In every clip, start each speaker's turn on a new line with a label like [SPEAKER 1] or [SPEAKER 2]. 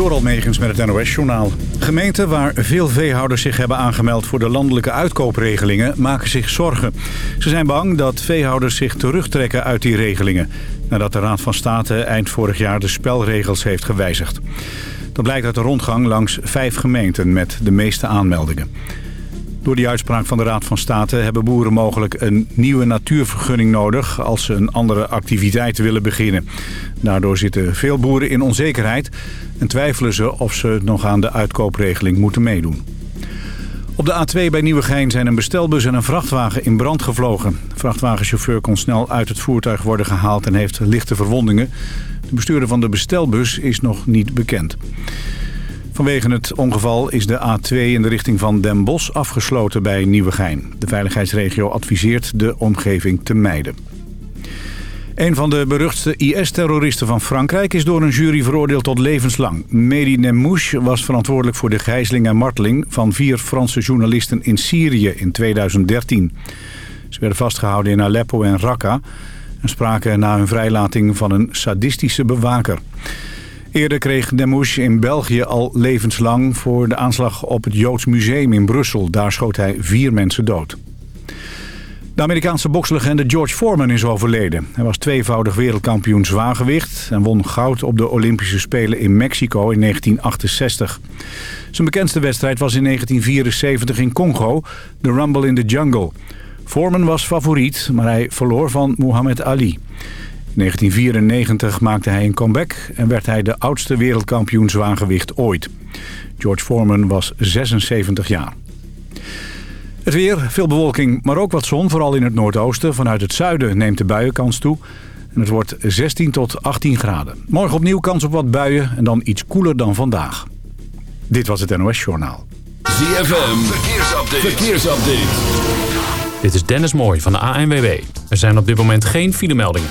[SPEAKER 1] Door Almegens met het NOS-journaal. Gemeenten waar veel veehouders zich hebben aangemeld voor de landelijke uitkoopregelingen maken zich zorgen. Ze zijn bang dat veehouders zich terugtrekken uit die regelingen... nadat de Raad van State eind vorig jaar de spelregels heeft gewijzigd. Dat blijkt uit de rondgang langs vijf gemeenten met de meeste aanmeldingen. Door die uitspraak van de Raad van State hebben boeren mogelijk een nieuwe natuurvergunning nodig als ze een andere activiteit willen beginnen. Daardoor zitten veel boeren in onzekerheid en twijfelen ze of ze nog aan de uitkoopregeling moeten meedoen. Op de A2 bij Nieuwegein zijn een bestelbus en een vrachtwagen in brand gevlogen. De vrachtwagenchauffeur kon snel uit het voertuig worden gehaald en heeft lichte verwondingen. De bestuurder van de bestelbus is nog niet bekend. Vanwege het ongeval is de A2 in de richting van Den Bosch afgesloten bij Nieuwegein. De veiligheidsregio adviseert de omgeving te mijden. Een van de beruchtste IS-terroristen van Frankrijk is door een jury veroordeeld tot levenslang. Mehdi Nemouche was verantwoordelijk voor de gijzeling en marteling van vier Franse journalisten in Syrië in 2013. Ze werden vastgehouden in Aleppo en Raqqa en spraken na hun vrijlating van een sadistische bewaker. Eerder kreeg Nemouche in België al levenslang voor de aanslag op het Joods Museum in Brussel. Daar schoot hij vier mensen dood. De Amerikaanse bokslegende George Foreman is overleden. Hij was tweevoudig wereldkampioen zwaargewicht... en won goud op de Olympische Spelen in Mexico in 1968. Zijn bekendste wedstrijd was in 1974 in Congo, de Rumble in the Jungle. Foreman was favoriet, maar hij verloor van Muhammad Ali. In 1994 maakte hij een comeback en werd hij de oudste wereldkampioen zwaargewicht ooit. George Foreman was 76 jaar. Het weer, veel bewolking, maar ook wat zon, vooral in het noordoosten. Vanuit het zuiden neemt de buienkans toe. En het wordt 16 tot 18 graden. Morgen opnieuw kans op wat buien en dan iets koeler dan vandaag. Dit was het NOS Journaal.
[SPEAKER 2] ZFM, verkeersupdate. verkeersupdate.
[SPEAKER 3] Dit is Dennis Mooij van de ANWB. Er zijn op dit moment geen filemeldingen.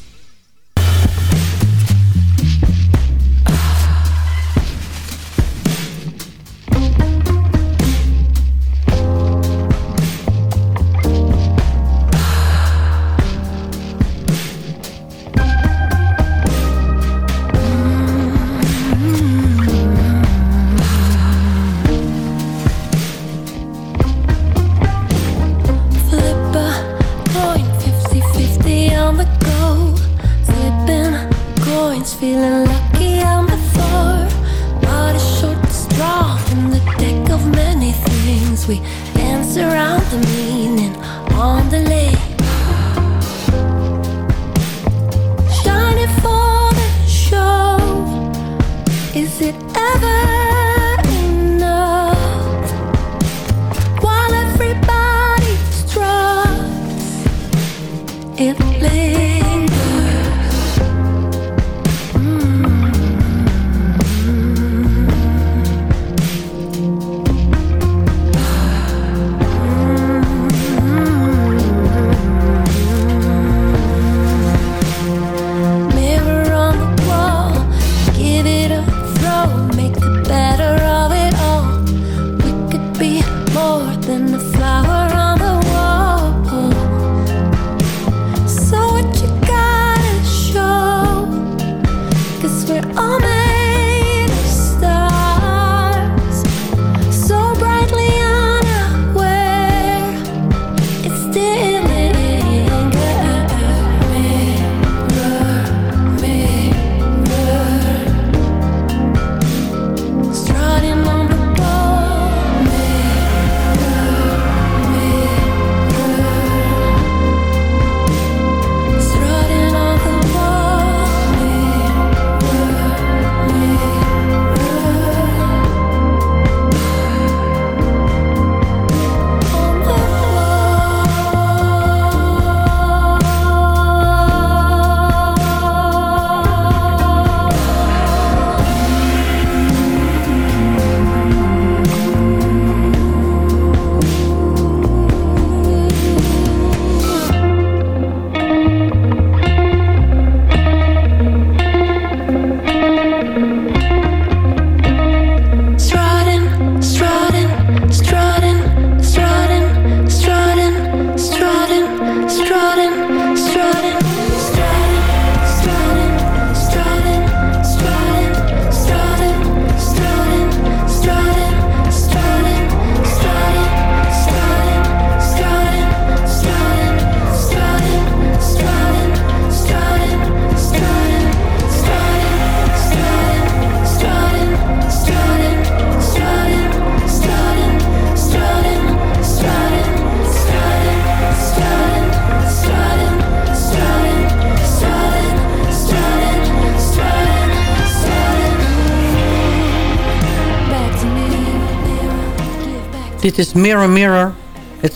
[SPEAKER 4] Dit is Mirror Mirror. Het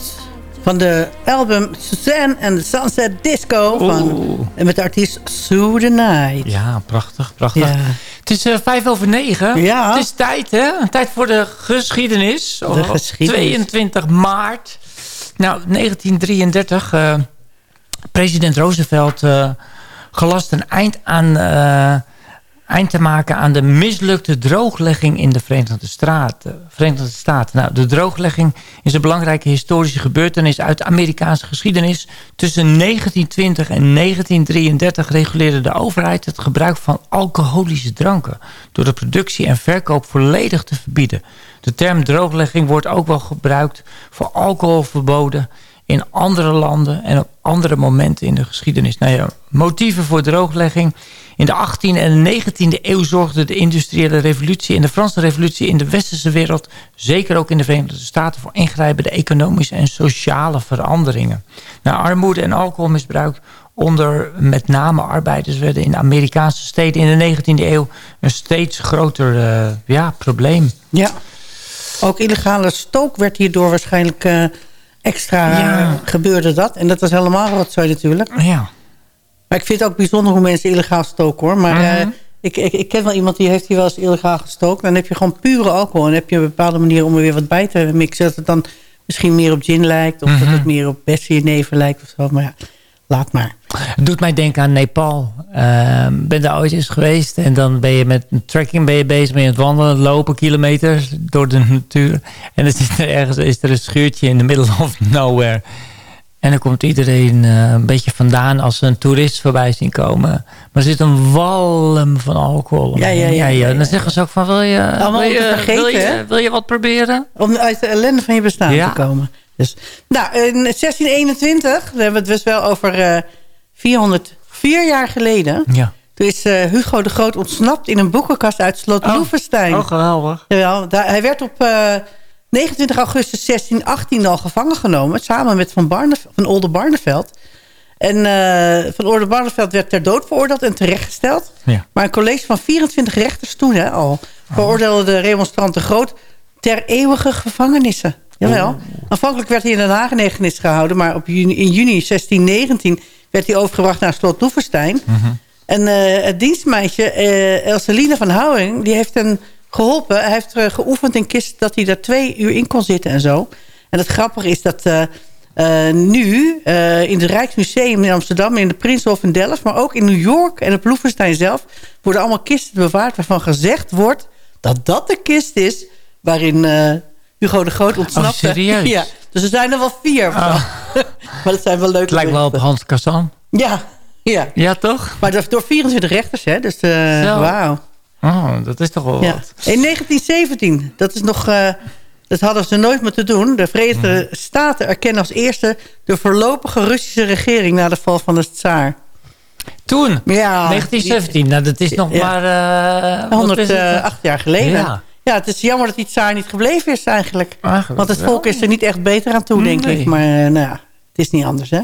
[SPEAKER 4] van de album Suzanne and the Sunset Disco. Van, en met de artiest Sue the Night.
[SPEAKER 5] Ja, prachtig, prachtig. Ja. Het is uh, vijf over negen. Ja. Het is tijd, hè? Tijd voor de geschiedenis.
[SPEAKER 4] De geschiedenis.
[SPEAKER 5] 22 maart. Nou, 1933. Uh, president Roosevelt uh, gelast een eind aan eind te maken aan de mislukte drooglegging in de Verenigde, Staten. Verenigde Staten. Nou, de drooglegging is een belangrijke historische gebeurtenis uit de Amerikaanse geschiedenis. Tussen 1920 en 1933 reguleerde de overheid het gebruik van alcoholische dranken... door de productie en verkoop volledig te verbieden. De term drooglegging wordt ook wel gebruikt voor alcoholverboden in andere landen en op andere momenten in de geschiedenis. Nou ja, motieven voor drooglegging in de 18e en 19e eeuw zorgde de industriële revolutie en de Franse revolutie in de westerse wereld, zeker ook in de Verenigde Staten, voor ingrijpende economische en sociale veranderingen. Nou, armoede en alcoholmisbruik onder met name arbeiders werden in de Amerikaanse steden in de 19e eeuw een steeds groter uh, ja, probleem.
[SPEAKER 4] Ja, ook illegale stook werd hierdoor waarschijnlijk uh, extra ja. gebeurde dat. En dat was helemaal wat zo natuurlijk.
[SPEAKER 5] Ja.
[SPEAKER 4] Maar ik vind het ook bijzonder hoe mensen illegaal stoken hoor. Maar uh, ik, ik, ik, ken wel iemand die heeft hier wel eens illegaal gestoken. Dan heb je gewoon pure alcohol. En heb je een bepaalde manier om er weer wat bij te mixen. Dat het dan misschien meer op gin lijkt. Of dat het mhm. meer op neven lijkt of zo. Maar ja, laat maar.
[SPEAKER 5] Het doet mij denken aan Nepal. Uh, ben daar ooit eens geweest. En dan ben je met een trekking ben je bezig. Je het wandelen, lopen kilometers door de natuur. En dan is er ergens is er een schuurtje in the middle of nowhere. En dan komt iedereen uh, een beetje vandaan als ze een toerist voorbij zien komen. Maar er zit een walm van alcohol.
[SPEAKER 4] Ja, ja, ja. ja,
[SPEAKER 5] En dan zeggen ze ook van, wil je,
[SPEAKER 4] wil je,
[SPEAKER 5] vergeten, wil je, wil je, wat proberen?
[SPEAKER 4] Om uit de ellende van je bestaan te komen. Dus, nou, in 1621, we hebben het dus wel over uh, 404 jaar geleden.
[SPEAKER 5] Ja.
[SPEAKER 4] Toen is uh, Hugo de Groot ontsnapt in een boekenkast uit Slot oh. Loevestein.
[SPEAKER 5] Oh, geweldig.
[SPEAKER 4] Jawel, daar, hij werd op... Uh, 29 augustus 1618 al gevangen genomen... samen met Van, Barne, van Olde Barneveld. En uh, Van Olde Barneveld werd ter dood veroordeeld en terechtgesteld.
[SPEAKER 5] Ja.
[SPEAKER 4] Maar een college van 24 rechters toen hè, al... veroordeelde de remonstranten groot ter eeuwige gevangenissen. Jawel. Oh. Aanvankelijk werd hij in Den Haag in gehouden... maar op juni, in juni 1619 werd hij overgebracht naar slot.
[SPEAKER 5] Mhm.
[SPEAKER 4] En uh, het dienstmeisje uh, Elseline van Houwing... die heeft een geholpen. Hij heeft uh, geoefend in kist dat hij daar twee uur in kon zitten en zo. En het grappige is dat nu in het Rijksmuseum in Amsterdam... in de Prinshof in Delft, maar ook in New York en op Loevestein zelf... worden allemaal kisten bewaard waarvan gezegd wordt... dat dat de kist is waarin Hugo de Groot ontsnapte.
[SPEAKER 5] Oh, serieus?
[SPEAKER 4] Ja, dus er zijn er wel vier. Oh. maar dat zijn wel leuke
[SPEAKER 5] Het lijkt wel op Hans Kazan.
[SPEAKER 4] Ja, ja.
[SPEAKER 5] Ja, toch?
[SPEAKER 4] Maar door 24 rechters, hè? Dus wauw.
[SPEAKER 5] Oh, dat is toch wel
[SPEAKER 4] ja.
[SPEAKER 5] wat.
[SPEAKER 4] In 1917, dat is nog... Uh, dat hadden ze nooit moeten doen. De Verenigde mhm. Staten erkennen als eerste... de voorlopige Russische regering na de val van de tsaar.
[SPEAKER 5] Toen?
[SPEAKER 4] Ja.
[SPEAKER 5] 1917, nou dat is nog maar... Uh,
[SPEAKER 4] 108 jaar geleden. Ja. Ja, het is jammer dat die tsaar niet gebleven is eigenlijk. eigenlijk Want het volk is er niet echt beter aan toe, denk ik. Maar uh, nou ja, het is niet anders, hè?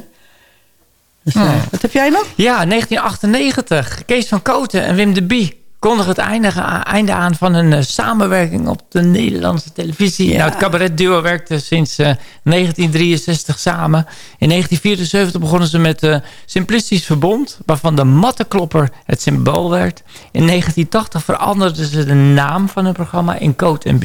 [SPEAKER 4] Dus, uh, wat heb jij nog?
[SPEAKER 5] Ja, 1998. Kees van Koten en Wim de Bie kondig het einde aan van een uh, samenwerking op de Nederlandse televisie. Ja. Nou, het cabaretduo werkte sinds uh, 1963 samen. In 1974 begonnen ze met uh, Simplistisch Verbond, waarvan de mattenklopper het symbool werd. In 1980 veranderden ze de naam van het programma in Code B.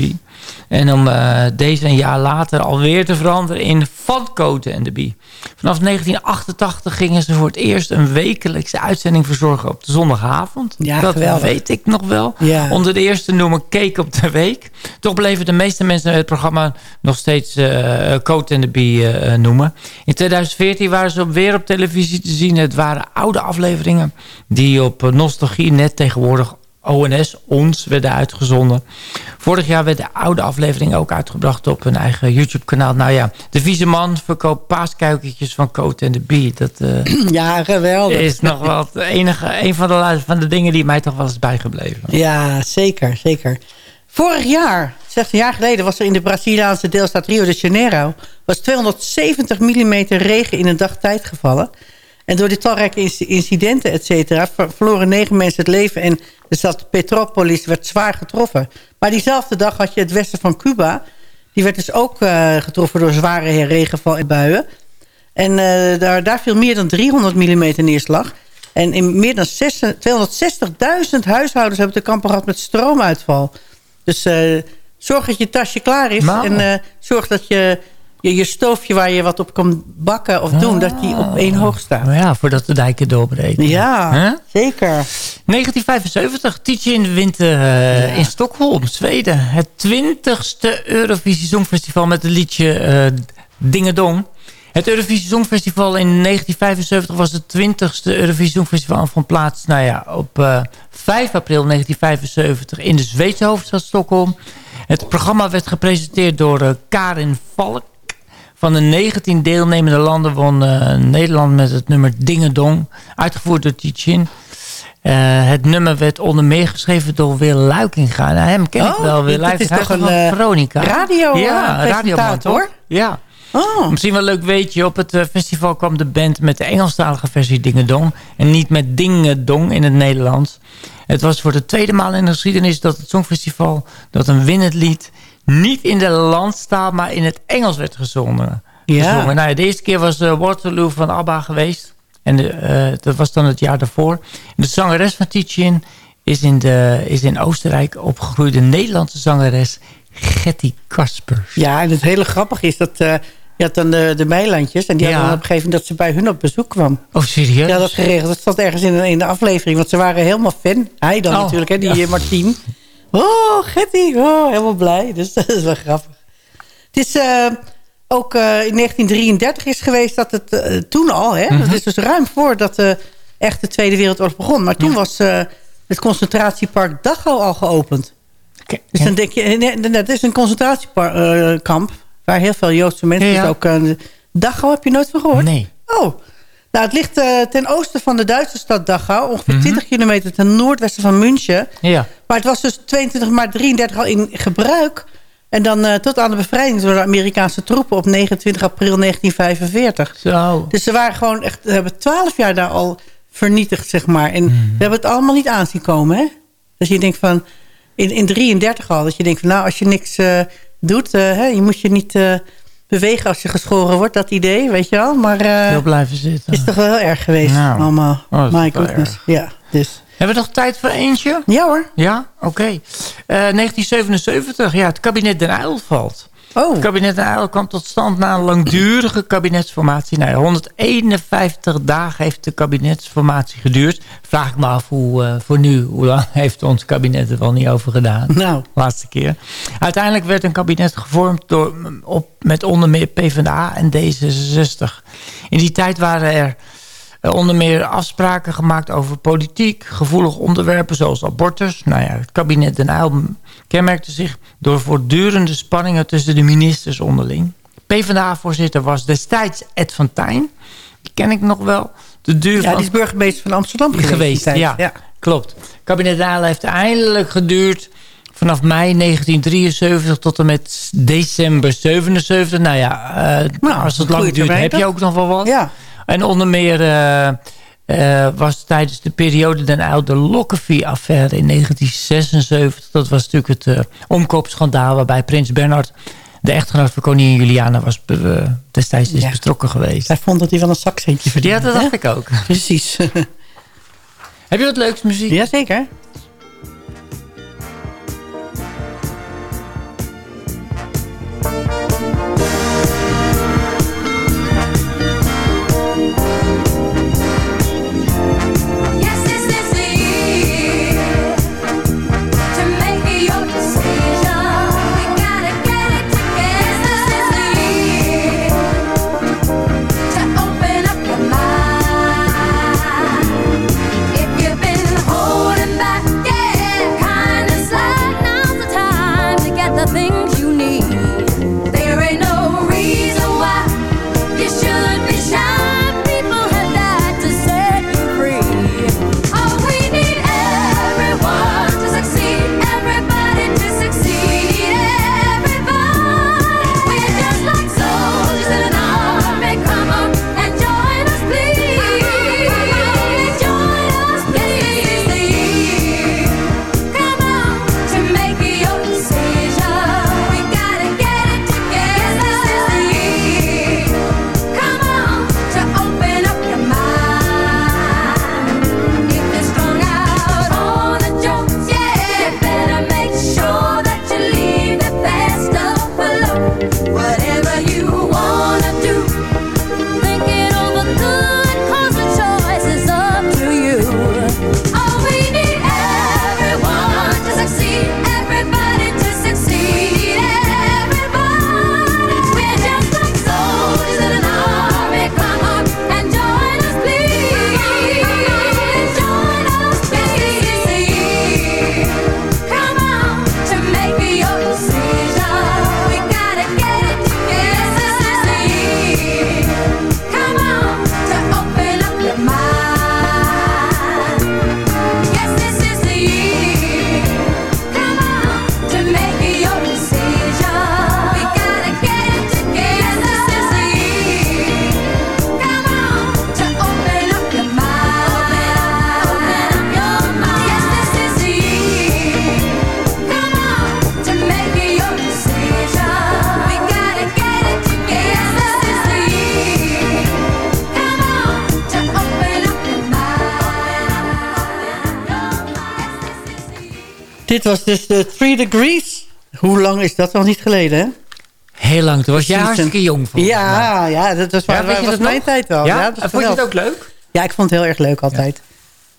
[SPEAKER 5] En om uh, deze een jaar later alweer te veranderen in Van Code en de Bie. Vanaf 1988 gingen ze voor het eerst een wekelijkse uitzending verzorgen op de zondagavond.
[SPEAKER 4] Ja,
[SPEAKER 5] dat
[SPEAKER 4] geweldig.
[SPEAKER 5] weet ik nog wel.
[SPEAKER 4] Ja.
[SPEAKER 5] Onder de eerste noemen Cake op de Week. Toch bleven de meeste mensen het programma nog steeds uh, Code en de Bie uh, noemen. In 2014 waren ze weer op televisie te zien. Het waren oude afleveringen die op Nostalgie net tegenwoordig ONS, ons, werden uitgezonden. Vorig jaar werd de oude aflevering ook uitgebracht op hun eigen YouTube-kanaal. Nou ja, de vieze man verkoopt paaskuikentjes van Coat en de Bee. Dat uh,
[SPEAKER 4] ja, geweldig.
[SPEAKER 5] is nog wel enige, een van de, van de dingen die mij toch wel is bijgebleven.
[SPEAKER 4] Ja, zeker, zeker. Vorig jaar, 16 jaar geleden, was er in de Braziliaanse deelstaat Rio de Janeiro... was 270 mm regen in een dag tijd gevallen... En door die talrijke incidenten, et cetera, verloren negen mensen het leven. En de stad Petropolis werd zwaar getroffen. Maar diezelfde dag had je het westen van Cuba. Die werd dus ook getroffen door zware regenval en buien. En daar, daar viel meer dan 300 mm neerslag. En in meer dan 260.000 huishoudens hebben te kampen gehad met stroomuitval. Dus zorg dat je tasje klaar is. Nou. En zorg dat je je, je stoofje waar je wat op kan bakken of doen... dat die op één hoog staat.
[SPEAKER 5] Ja, voordat de dijken doorbreken.
[SPEAKER 4] Ja, zeker.
[SPEAKER 5] 1975, Tichin wint uh, in Stockholm, Zweden. Het 20ste Eurovisie Songfestival met het liedje uh, Dingedong. Het Eurovisie Songfestival in 1975 was het 20ste Eurovisie Songfestival van plaats nou ja, op uh, 5 april 1975 in de Zweedse hoofdstad Stockholm. Het programma werd gepresenteerd door Karin Valk. Van de 19 deelnemende landen won uh, Nederland met het nummer Dingedong. Uitgevoerd door Tichin. Uh, het nummer werd onder meer geschreven door Wil Luikinga. Nou, hem ken ik oh, wel, Wil Luikinga.
[SPEAKER 4] is toch een uh,
[SPEAKER 5] Veronica.
[SPEAKER 4] radio Ja, radioman, hoor.
[SPEAKER 5] Ja. Oh. Misschien wel leuk weetje. Op het festival kwam de band met de Engelstalige versie Dingedong. En niet met Dingedong in het Nederlands. Het was voor de tweede maal in de geschiedenis dat het Songfestival... dat een winnend lied niet in de landstaal, maar in het Engels werd gezongen. Ja. Nou, ja, de eerste keer was uh, Waterloo van ABBA geweest. En de, uh, dat was dan het jaar daarvoor. de zangeres van Tichin is in, de, is in Oostenrijk opgegroeide Nederlandse zangeres Getty Kaspers.
[SPEAKER 4] Ja, en het hele grappige is dat... Uh, je had dan de, de Meilandjes. En die hadden op een gegeven moment dat ze bij hun op bezoek kwam.
[SPEAKER 5] Oh, serieus?
[SPEAKER 4] Ja, dat geregeld. Dat stond ergens in, in de aflevering. Want ze waren helemaal fan. Hij dan oh. natuurlijk, hè, die Martien. Oh, Getty. Oh, helemaal blij. Dus dat is wel grappig. Het is uh, ook uh, in 1933 is geweest dat het uh, toen al... Hè, mm Dat is dus ruim voordat de echte Tweede Wereldoorlog begon. Maar toen was het concentratiepark Dachau al geopend. Okay. Dus dan denk je... Nee, dat is een concentratiekamp... waar heel veel Joodse mensen... Ja, ja. ook, Dachau heb je nooit van gehoord?
[SPEAKER 5] Nee.
[SPEAKER 4] Oh, nou, het ligt uh, ten oosten van de Duitse stad Dachau. Ongeveer 20 mhm. kilometer ten noordwesten van München.
[SPEAKER 5] Ja.
[SPEAKER 4] Maar het was dus 22 maart 33 al in gebruik. En dan uh, tot aan de bevrijding door de Amerikaanse troepen op 29 april 1945.
[SPEAKER 5] Zo.
[SPEAKER 4] Dus ze waren gewoon echt, we hebben 12 jaar daar al vernietigd, zeg maar. En mhm. we hebben het allemaal niet aanzien komen, hè? Dus je denkt van, in, in 33 al, dat je denkt van, nou, als je niks uh, doet, hè, je moet je niet bewegen als je geschoren wordt, dat idee, weet je wel. Maar uh,
[SPEAKER 5] blijven zitten.
[SPEAKER 4] is toch wel heel erg geweest nou, allemaal. Oh, My goodness. Ja, dus.
[SPEAKER 5] Hebben we nog tijd voor eentje?
[SPEAKER 4] Ja hoor.
[SPEAKER 5] Ja, oké. Okay. Uh, 1977, ja, het kabinet Den Uyl valt. Oh. Het kabinet Den kwam tot stand na een langdurige kabinetsformatie. Nou, 151 dagen heeft de kabinetsformatie geduurd. Vraag ik me af hoe, uh, voor nu, hoe lang heeft ons kabinet er wel niet over gedaan?
[SPEAKER 4] Nou.
[SPEAKER 5] Laatste keer. Uiteindelijk werd een kabinet gevormd door, op, met onder meer PvdA en D66. In die tijd waren er onder meer afspraken gemaakt over politiek, gevoelige onderwerpen zoals abortus. Nou ja, het kabinet Den Uyl kenmerkte zich door voortdurende spanningen tussen de ministers onderling. PvdA-voorzitter was destijds Ed van Tijn. Die ken ik nog wel.
[SPEAKER 4] De duur ja, die is burgemeester van Amsterdam
[SPEAKER 5] geweest. ja, ja, klopt. Kabinet Daal heeft eindelijk geduurd vanaf mei 1973 tot en met december 77. Nou ja, uh, nou, als het lang duurt heb je ook nog wel wat.
[SPEAKER 4] Ja.
[SPEAKER 5] En onder meer... Uh, uh, was tijdens de periode den oude Lockefee-affaire in 1976. Dat was natuurlijk het uh, omkoopschandaal waarbij prins Bernhard... de echtgenoot van koningin Juliana was uh, destijds is betrokken geweest.
[SPEAKER 4] Hij vond dat hij wel een zakcentje verdiende.
[SPEAKER 5] Ja, dat dacht ik ook.
[SPEAKER 4] Precies.
[SPEAKER 5] Heb je wat leuks muziek?
[SPEAKER 4] Jazeker. Dit was dus de Three Degrees. Hoe lang is dat nog niet geleden, hè?
[SPEAKER 5] Heel lang. Toen was jij
[SPEAKER 4] Precies,
[SPEAKER 5] hartstikke jong. mij.
[SPEAKER 4] Ja, ja, dat was,
[SPEAKER 5] Ja,
[SPEAKER 4] waar,
[SPEAKER 5] weet je
[SPEAKER 4] was
[SPEAKER 5] dat
[SPEAKER 4] mijn
[SPEAKER 5] nog?
[SPEAKER 4] tijd wel.
[SPEAKER 5] Ja? Vond je het ook leuk?
[SPEAKER 4] Ja, ik vond het heel erg leuk altijd.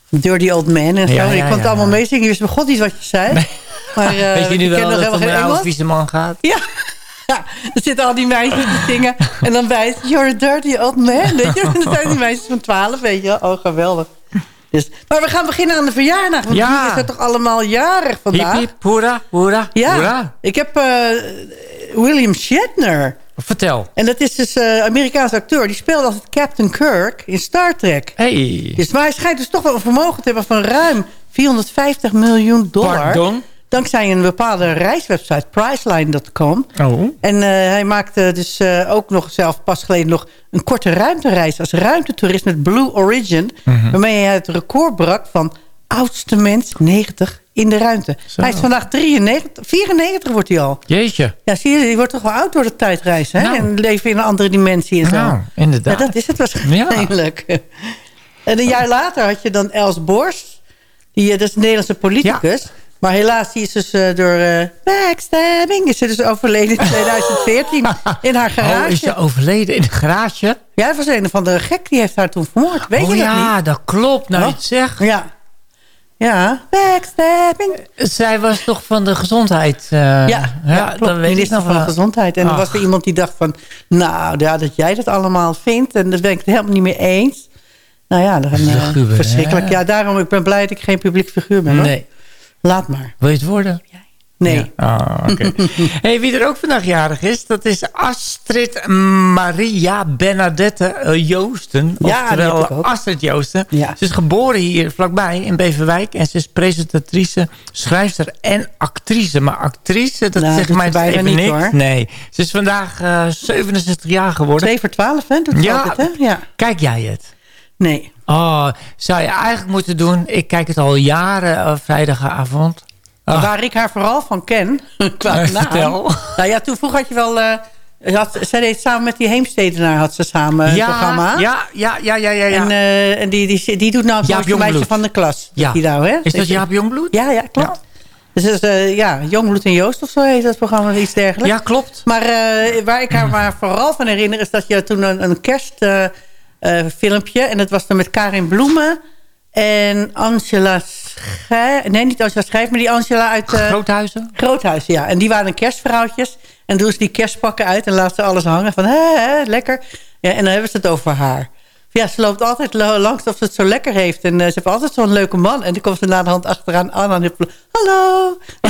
[SPEAKER 4] Dirty Old Man en zo. En ik kon het allemaal meezingen. Je wist bij god niet wat je zei. Maar, eh,
[SPEAKER 5] Weet je nu wel dat het om een oude vieze man gaat?
[SPEAKER 4] Ja. ja, er zitten al die meisjes te zingen. En dan bij het, you're a dirty old man. Weet je? Dat zijn die meisjes van 12, weet je. Oh, geweldig. Dus, maar we gaan beginnen aan de verjaardag. Want
[SPEAKER 5] Ja.
[SPEAKER 4] is er toch allemaal jarig vandaag?
[SPEAKER 5] hiep, hoera, hoera,
[SPEAKER 4] Ja,
[SPEAKER 5] hoera.
[SPEAKER 4] ik heb eh, William Shatner.
[SPEAKER 5] Vertel.
[SPEAKER 4] En dat is dus een Amerikaanse acteur. Die speelde als Captain Kirk in Star Trek.
[SPEAKER 5] Hey.
[SPEAKER 4] Dus, maar hij schijnt dus toch wel een vermogen te hebben van ruim 450 miljoen dollar.
[SPEAKER 5] Pardon?
[SPEAKER 4] Dankzij een bepaalde reiswebsite, Priceline.com.
[SPEAKER 5] Oh.
[SPEAKER 4] En eh, hij maakte dus eh, ook nog zelf pas geleden nog een korte ruimtereis als ruimtetoerist met Blue Origin.
[SPEAKER 5] Mhm.
[SPEAKER 4] Waarmee hij het record brak van oudste mens 90 in de ruimte.
[SPEAKER 5] Zo.
[SPEAKER 4] Hij is vandaag 93, 94 wordt hij al.
[SPEAKER 5] Jeetje.
[SPEAKER 4] Ja, zie je, die wordt toch wel oud door de tijdreizen. Hè?
[SPEAKER 5] Nou.
[SPEAKER 4] En leven in een andere dimensie en zo.
[SPEAKER 5] Nou, inderdaad.
[SPEAKER 4] Ja, dat is het waarschijnlijk. En een jaar later had je dan Els Borst. Die, eh, dat is een Nederlandse politicus. Maar helaas, die is dus eh, door eh, backstabbing... is ze dus overleden in 2014 in haar garage.
[SPEAKER 5] Oh, is ze overleden in de garage?
[SPEAKER 4] Ja, dat was een van de gek. Die heeft haar toen vermoord. Weet
[SPEAKER 5] oh
[SPEAKER 4] je dat
[SPEAKER 5] ja,
[SPEAKER 4] niet?
[SPEAKER 5] dat klopt. Nou,
[SPEAKER 4] Oh.
[SPEAKER 5] het zegt.
[SPEAKER 4] Ja. Ja, backstabbing.
[SPEAKER 5] Zij was toch van de gezondheid. eh,
[SPEAKER 4] Ja, klopt.
[SPEAKER 5] weet ik
[SPEAKER 4] Minister
[SPEAKER 5] nog
[SPEAKER 4] van
[SPEAKER 5] wel.
[SPEAKER 4] Gezondheid. En er was er iemand die dacht van... nou, ja, dat jij dat allemaal vindt... en dat ben ik het helemaal niet mee eens. Nou ja, dan, eh,
[SPEAKER 5] Figuur, hè?
[SPEAKER 4] verschrikkelijk. Ja, daarom ik ben blij dat ik geen publiek figuur ben. hoor.
[SPEAKER 5] Nee.
[SPEAKER 4] Laat maar.
[SPEAKER 5] Wil je het worden?
[SPEAKER 4] Nee.
[SPEAKER 5] Ja. Oké. hey, wie er ook vandaag jarig is, dat is Astrid Maria Bernadette eh, Joosten.
[SPEAKER 4] Ja,
[SPEAKER 5] Oftewel. Astrid Joosten.
[SPEAKER 4] Ja.
[SPEAKER 5] Ze is geboren hier vlakbij in Beverwijk. En ze is presentatrice, schrijfster en actrice. Maar actrice, dat
[SPEAKER 4] Nou,
[SPEAKER 5] zegt mij
[SPEAKER 4] ze bijna niet, hoor.
[SPEAKER 5] Nee, ze is vandaag eh, 67 jaar geworden.
[SPEAKER 4] 2 voor 12, hè? Doet
[SPEAKER 5] Ja.
[SPEAKER 4] hè? Ja.
[SPEAKER 5] Kijk jij het?
[SPEAKER 4] Nee.
[SPEAKER 5] Oh, zou je eigenlijk moeten doen. Ik kijk het al jaren eh, vrijdagavond. Ah.
[SPEAKER 4] Waar ik haar vooral van ken, qua
[SPEAKER 5] Eh,
[SPEAKER 4] naam. Nou ja, toen vroeg had je wel... eh, had, zij deed samen met die Heemstedenaar had ze samen een programma.
[SPEAKER 5] ja, ja, ja, ja, ja. ja.
[SPEAKER 4] En, eh, en die, die, die doet nou het mooiste meisje van de klas.
[SPEAKER 5] Ja.
[SPEAKER 4] Die nou, hè?
[SPEAKER 5] is dat Jaap Jongbloed?
[SPEAKER 4] Ja, ja, klopt. Dus is, eh, ja, Jongbloed en Joost of zo heet dat programma, iets dergelijks.
[SPEAKER 5] Ja, klopt.
[SPEAKER 4] Maar eh, waar ik haar maar vooral van herinner... is dat je toen een, een kerstfilmpje... en dat was dan met Karin Bloemen en Angela Schijf... Nee, niet Angela Schijf, maar die Angela uit... eh,
[SPEAKER 5] Groothuizen?
[SPEAKER 4] Groothuis, ja. En die waren kerstvrouwtjes. En doen ze die kerstpakken uit en laten ze alles hangen. Van, hè, hè, lekker. Ja, en dan hebben ze het over haar. Ja, ze loopt altijd langs of ze het zo lekker heeft. En eh, ze heeft altijd zo'n leuke man. En dan komt ze na de hand achteraan aan. En hallo.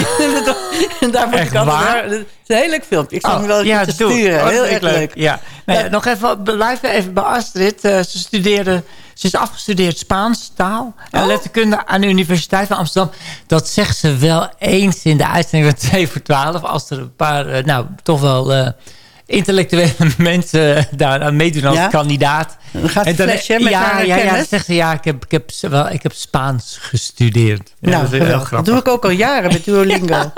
[SPEAKER 4] en daar
[SPEAKER 5] Echt
[SPEAKER 4] ik altijd...
[SPEAKER 5] waar?
[SPEAKER 4] Het is een heel leuk filmpje. Ik zal
[SPEAKER 5] Oh,
[SPEAKER 4] hem wel
[SPEAKER 5] ja, doe.
[SPEAKER 4] sturen.
[SPEAKER 5] Oh,
[SPEAKER 4] Heel erg leuk.
[SPEAKER 5] Ja. Ja, nog even, blijven even bij Astrid. Eh, ze studeerde, ze is afgestudeerd Spaans taal en
[SPEAKER 4] Oh.
[SPEAKER 5] letterkunde aan de Universiteit van Amsterdam. Dat zegt ze wel eens in de uitzending van 2 voor 12. Als er een paar, eh, nou, toch wel intellectuele mensen daar aan meedoen als
[SPEAKER 4] Ja?
[SPEAKER 5] kandidaat.
[SPEAKER 4] Dan gaat ze
[SPEAKER 5] En dan-
[SPEAKER 4] flashen met
[SPEAKER 5] ja,
[SPEAKER 4] haar
[SPEAKER 5] ja, ja, zegt ze, ja, ik heb, ik heb, wel, ik heb Spaans gestudeerd. Ja,
[SPEAKER 4] nou,
[SPEAKER 5] dat is heel
[SPEAKER 4] geweldig. dat doe ik ook al jaren met Duolingo.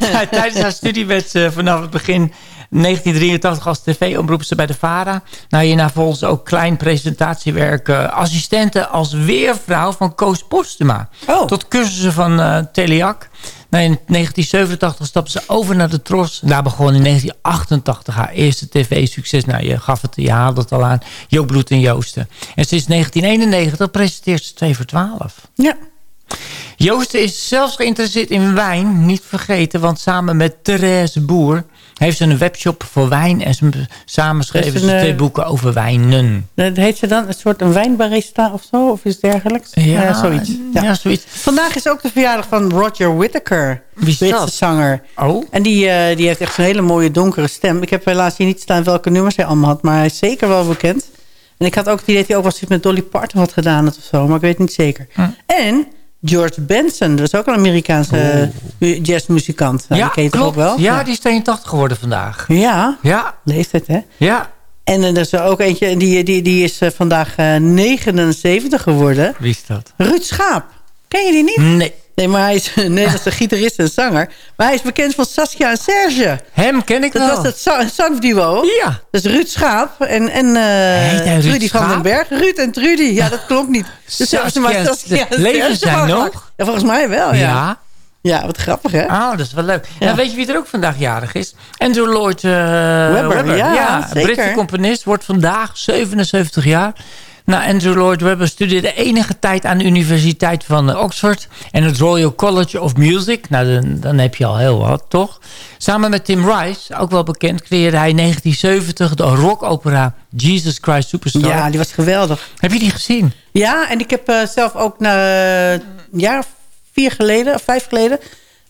[SPEAKER 5] Ja, tijdens haar studie werd ze vanaf het begin 1983 als tv-omroepster bij de VARA. Nou, hierna volgens ook klein presentatiewerk. eh, assistente als weervrouw van Koos Postuma.
[SPEAKER 4] Oh.
[SPEAKER 5] Tot cursussen van eh Teliac. Nou, in 1987 stapte ze over naar de Tros. Daar begon in 1988 haar eerste tv-succes. Nou, je gaf het, je haalde het al aan. Joop Bloed en Joosten. En sinds 1991 presenteert ze 2 voor 12.
[SPEAKER 4] ja.
[SPEAKER 5] Joosten is zelfs geïnteresseerd in wijn, niet vergeten. Want samen met Therese Boer heeft ze een webshop voor wijn. En ze, samen schreven ze twee
[SPEAKER 4] eh,
[SPEAKER 5] boeken over wijnen.
[SPEAKER 4] Dat heet ze dan een soort een wijnbarista of zo? Of iets dergelijks? Ja, zoiets.
[SPEAKER 5] Ja. zoiets.
[SPEAKER 4] Vandaag is ook de verjaardag van Roger Whittaker.
[SPEAKER 5] Wie
[SPEAKER 4] Britse zanger.
[SPEAKER 5] Oh,
[SPEAKER 4] En die, eh, die heeft echt een hele mooie donkere stem. Ik heb helaas hier niet staan welke nummers hij allemaal had. Maar hij is zeker wel bekend. En ik had ook het idee dat hij ook wel eens iets met Dolly Parton had gedaan. Of zo, maar ik weet het niet zeker.
[SPEAKER 5] Hm.
[SPEAKER 4] En George Benson. Dat is ook een Amerikaanse mu- jazzmuzikant. Nou,
[SPEAKER 5] ja,
[SPEAKER 4] die ken je toch
[SPEAKER 5] klopt.
[SPEAKER 4] ook wel?
[SPEAKER 5] Ja, die is 82 geworden vandaag.
[SPEAKER 4] Ja,
[SPEAKER 5] Ja,
[SPEAKER 4] leeftijd hè.
[SPEAKER 5] ja.
[SPEAKER 4] En eh, er is er ook eentje. En die, die, die is eh, vandaag eh, 79 geworden.
[SPEAKER 5] Wie is dat?
[SPEAKER 4] Ruud Schaap. Ken je die niet?
[SPEAKER 5] Nee.
[SPEAKER 4] Nee, maar hij is een Nederlandse gitarist en zanger. Maar hij is bekend van Saskia en Serge.
[SPEAKER 5] Hem ken ik
[SPEAKER 4] Dat
[SPEAKER 5] wel.
[SPEAKER 4] was het za- zangduo.
[SPEAKER 5] Ja.
[SPEAKER 4] Dat is Ruud Schaap en, en Trudy van den? Berg. Ruud en Trudy. Ja, dat klonk niet. Dus ze maar
[SPEAKER 5] Saskia en
[SPEAKER 4] Saskia en
[SPEAKER 5] Leven
[SPEAKER 4] Serge
[SPEAKER 5] zij
[SPEAKER 4] van
[SPEAKER 5] nog?
[SPEAKER 4] Ja, volgens mij wel, ja.
[SPEAKER 5] Ja.
[SPEAKER 4] Ja, wat grappig, hè?
[SPEAKER 5] Oh, dat is wel leuk.
[SPEAKER 4] Ja.
[SPEAKER 5] Nou, weet je wie er ook vandaag jarig is? Andrew Lloyd eh,
[SPEAKER 4] Webber, ja, zeker.
[SPEAKER 5] Britse componist, wordt vandaag 77 jaar. Nou, Andrew Lloyd Webber studeerde enige tijd aan de Universiteit van eh, Oxford... en het Royal College of Music. Nou, dan, dan heb je al heel wat, toch? Samen met Tim Rice, ook wel bekend... creëerde hij in 1970 de rockopera Jesus Christ Superstar.
[SPEAKER 4] Ja, die was geweldig.
[SPEAKER 5] Heb je die gezien?
[SPEAKER 4] Ja, en ik heb eh, zelf ook na een jaar vier geleden, of vijf geleden...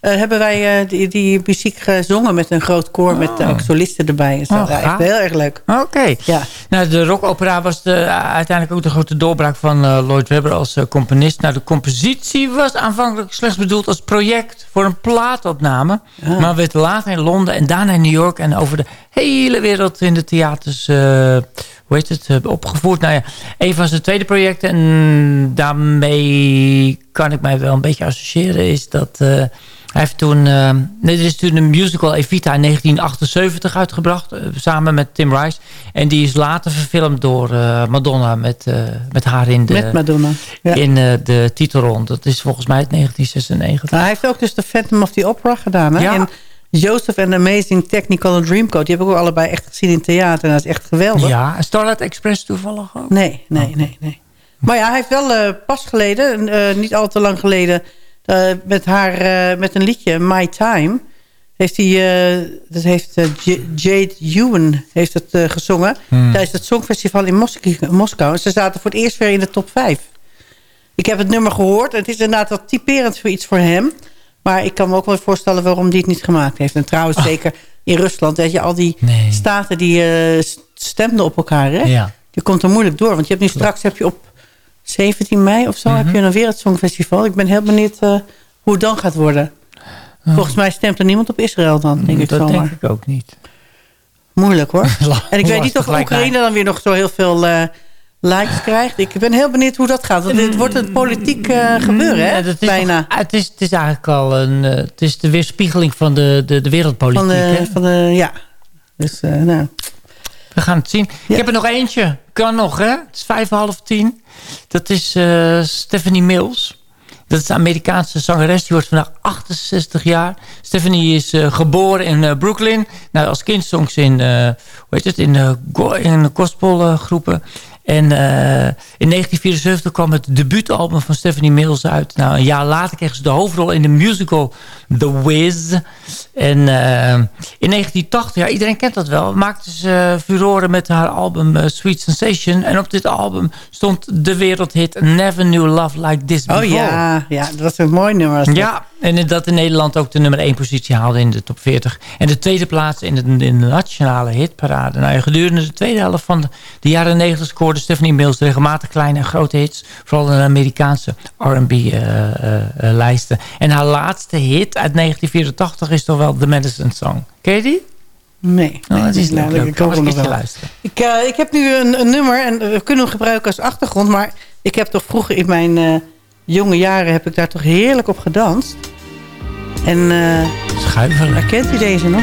[SPEAKER 4] eh, hebben wij eh, die, die muziek gezongen met een groot koor... met eh, ook solisten erbij. en zo.
[SPEAKER 5] Oh,
[SPEAKER 4] ja, echt heel erg leuk.
[SPEAKER 5] Oké.
[SPEAKER 4] Ja.
[SPEAKER 5] Nou, de rockopera was de, uiteindelijk ook de grote doorbraak van eh, Lloyd Webber als eh, componist. Nou, de compositie was aanvankelijk slechts bedoeld als project voor een plaatopname. Maar werd later in Londen en daarna in New York en over de hele wereld in de theaters eh, hoe heet het, eh, opgevoerd. Nou ja, een van zijn tweede projecten en daarmee kan ik mij wel een beetje associëren is dat... eh, hij heeft toen, nee, er is toen een musical Evita in 1978 uitgebracht. samen met Tim Rice. En die is later verfilmd door Madonna met, met haar in de,
[SPEAKER 4] Met Madonna. Ja.
[SPEAKER 5] in, de titelrond. Dat is volgens mij uit 1996.
[SPEAKER 4] Nou, hij heeft ook dus de Phantom of the Opera gedaan. Hè?
[SPEAKER 5] Ja.
[SPEAKER 4] En Joseph and the Amazing Technicolor Dreamcoat. Die heb ik ook allebei echt gezien in theater. En dat is echt geweldig.
[SPEAKER 5] Ja, Starlight Express toevallig ook.
[SPEAKER 4] Nee, nee, nee, nee. Maar ja, hij heeft wel eh, pas geleden, eh, niet al te lang geleden... eh, met haar, met een liedje, My Time... heeft hij, dat heeft Jade Ewan heeft het gezongen... tijdens het Songfestival in Mos- Moskou. En ze zaten voor het eerst weer in de top 5. Ik heb het nummer gehoord. en Het is inderdaad wat typerend voor iets voor hem. Maar ik kan me ook wel voorstellen waarom hij het niet gemaakt heeft. En trouwens, zeker in Rusland, weet je, al die
[SPEAKER 5] Nee.
[SPEAKER 4] staten die eh, stemden op elkaar. Hè?
[SPEAKER 5] Ja.
[SPEAKER 4] Je komt er moeilijk door. Want je hebt nu straks heb je op 17 mei of zo... heb je dan weer het Songfestival. Ik ben heel benieuwd eh, hoe het dan gaat worden. Volgens mij stemt er niemand op Israël dan, denk ik
[SPEAKER 5] dat
[SPEAKER 4] zomaar.
[SPEAKER 5] denk ik ook niet.
[SPEAKER 4] Moeilijk hoor. En ik weet niet of. Oekraïne dan weer nog zo heel veel eh, likes krijgt. Ik ben heel benieuwd hoe dat gaat. Want dit wordt een politiek eh, gebeuren, hè?
[SPEAKER 5] Ja, dat is
[SPEAKER 4] Bijna.
[SPEAKER 5] het, is, het is eigenlijk al een, eh, het is de weerspiegeling van de, de, de wereldpolitiek.
[SPEAKER 4] Van
[SPEAKER 5] hè?
[SPEAKER 4] de, van de, ja. Dus, eh, nou.
[SPEAKER 5] We gaan het zien. Ik heb er nog eentje. Kan nog, hè? Het is vijf, half tien. Dat is Stephanie Mills. Dat is een Amerikaanse zangeres. Die wordt vandaag 68 jaar. Stephanie is geboren in Brooklyn. Nou, als kind zong ze in, eh, hoe heet het, in, go- in gospelgroepen. En eh, in 1974 kwam het debuutalbum van Stephanie Mills uit. Nou, een jaar later kreeg ze de hoofdrol in de musical The Wiz. En eh, in 1980, ja, iedereen kent dat wel, maakte ze eh, furoren met haar album eh, Sweet Sensation. En op dit album stond de wereldhit Never Knew Love Like This
[SPEAKER 4] Oh
[SPEAKER 5] Before.
[SPEAKER 4] ja, ja, dat was een mooi nummer.
[SPEAKER 5] Ja, en dat in Nederland ook de nummer 1 positie haalde in de top 40. En de tweede plaats in de, in de nationale hitparade. Nou, gedurende de tweede helft van de, de jaren 90 scoorde Stephanie Mills regelmatig kleine en grote hits. Vooral in de Amerikaanse R&B-lijsten. en haar laatste hit uit 1984 is toch wel The Medicine Song. Ken je die?
[SPEAKER 4] Nee,
[SPEAKER 5] Oh, dat is leuk.
[SPEAKER 4] ik
[SPEAKER 5] kan een
[SPEAKER 4] wel.
[SPEAKER 5] luisteren.
[SPEAKER 4] Ik, eh, ik heb nu een, een nummer en we kunnen hem gebruiken als achtergrond. Maar ik heb toch vroeger in mijn eh, jonge jaren heb ik daar toch heerlijk op gedanst. En eh
[SPEAKER 5] Schuivelen.
[SPEAKER 4] herkent u deze nog?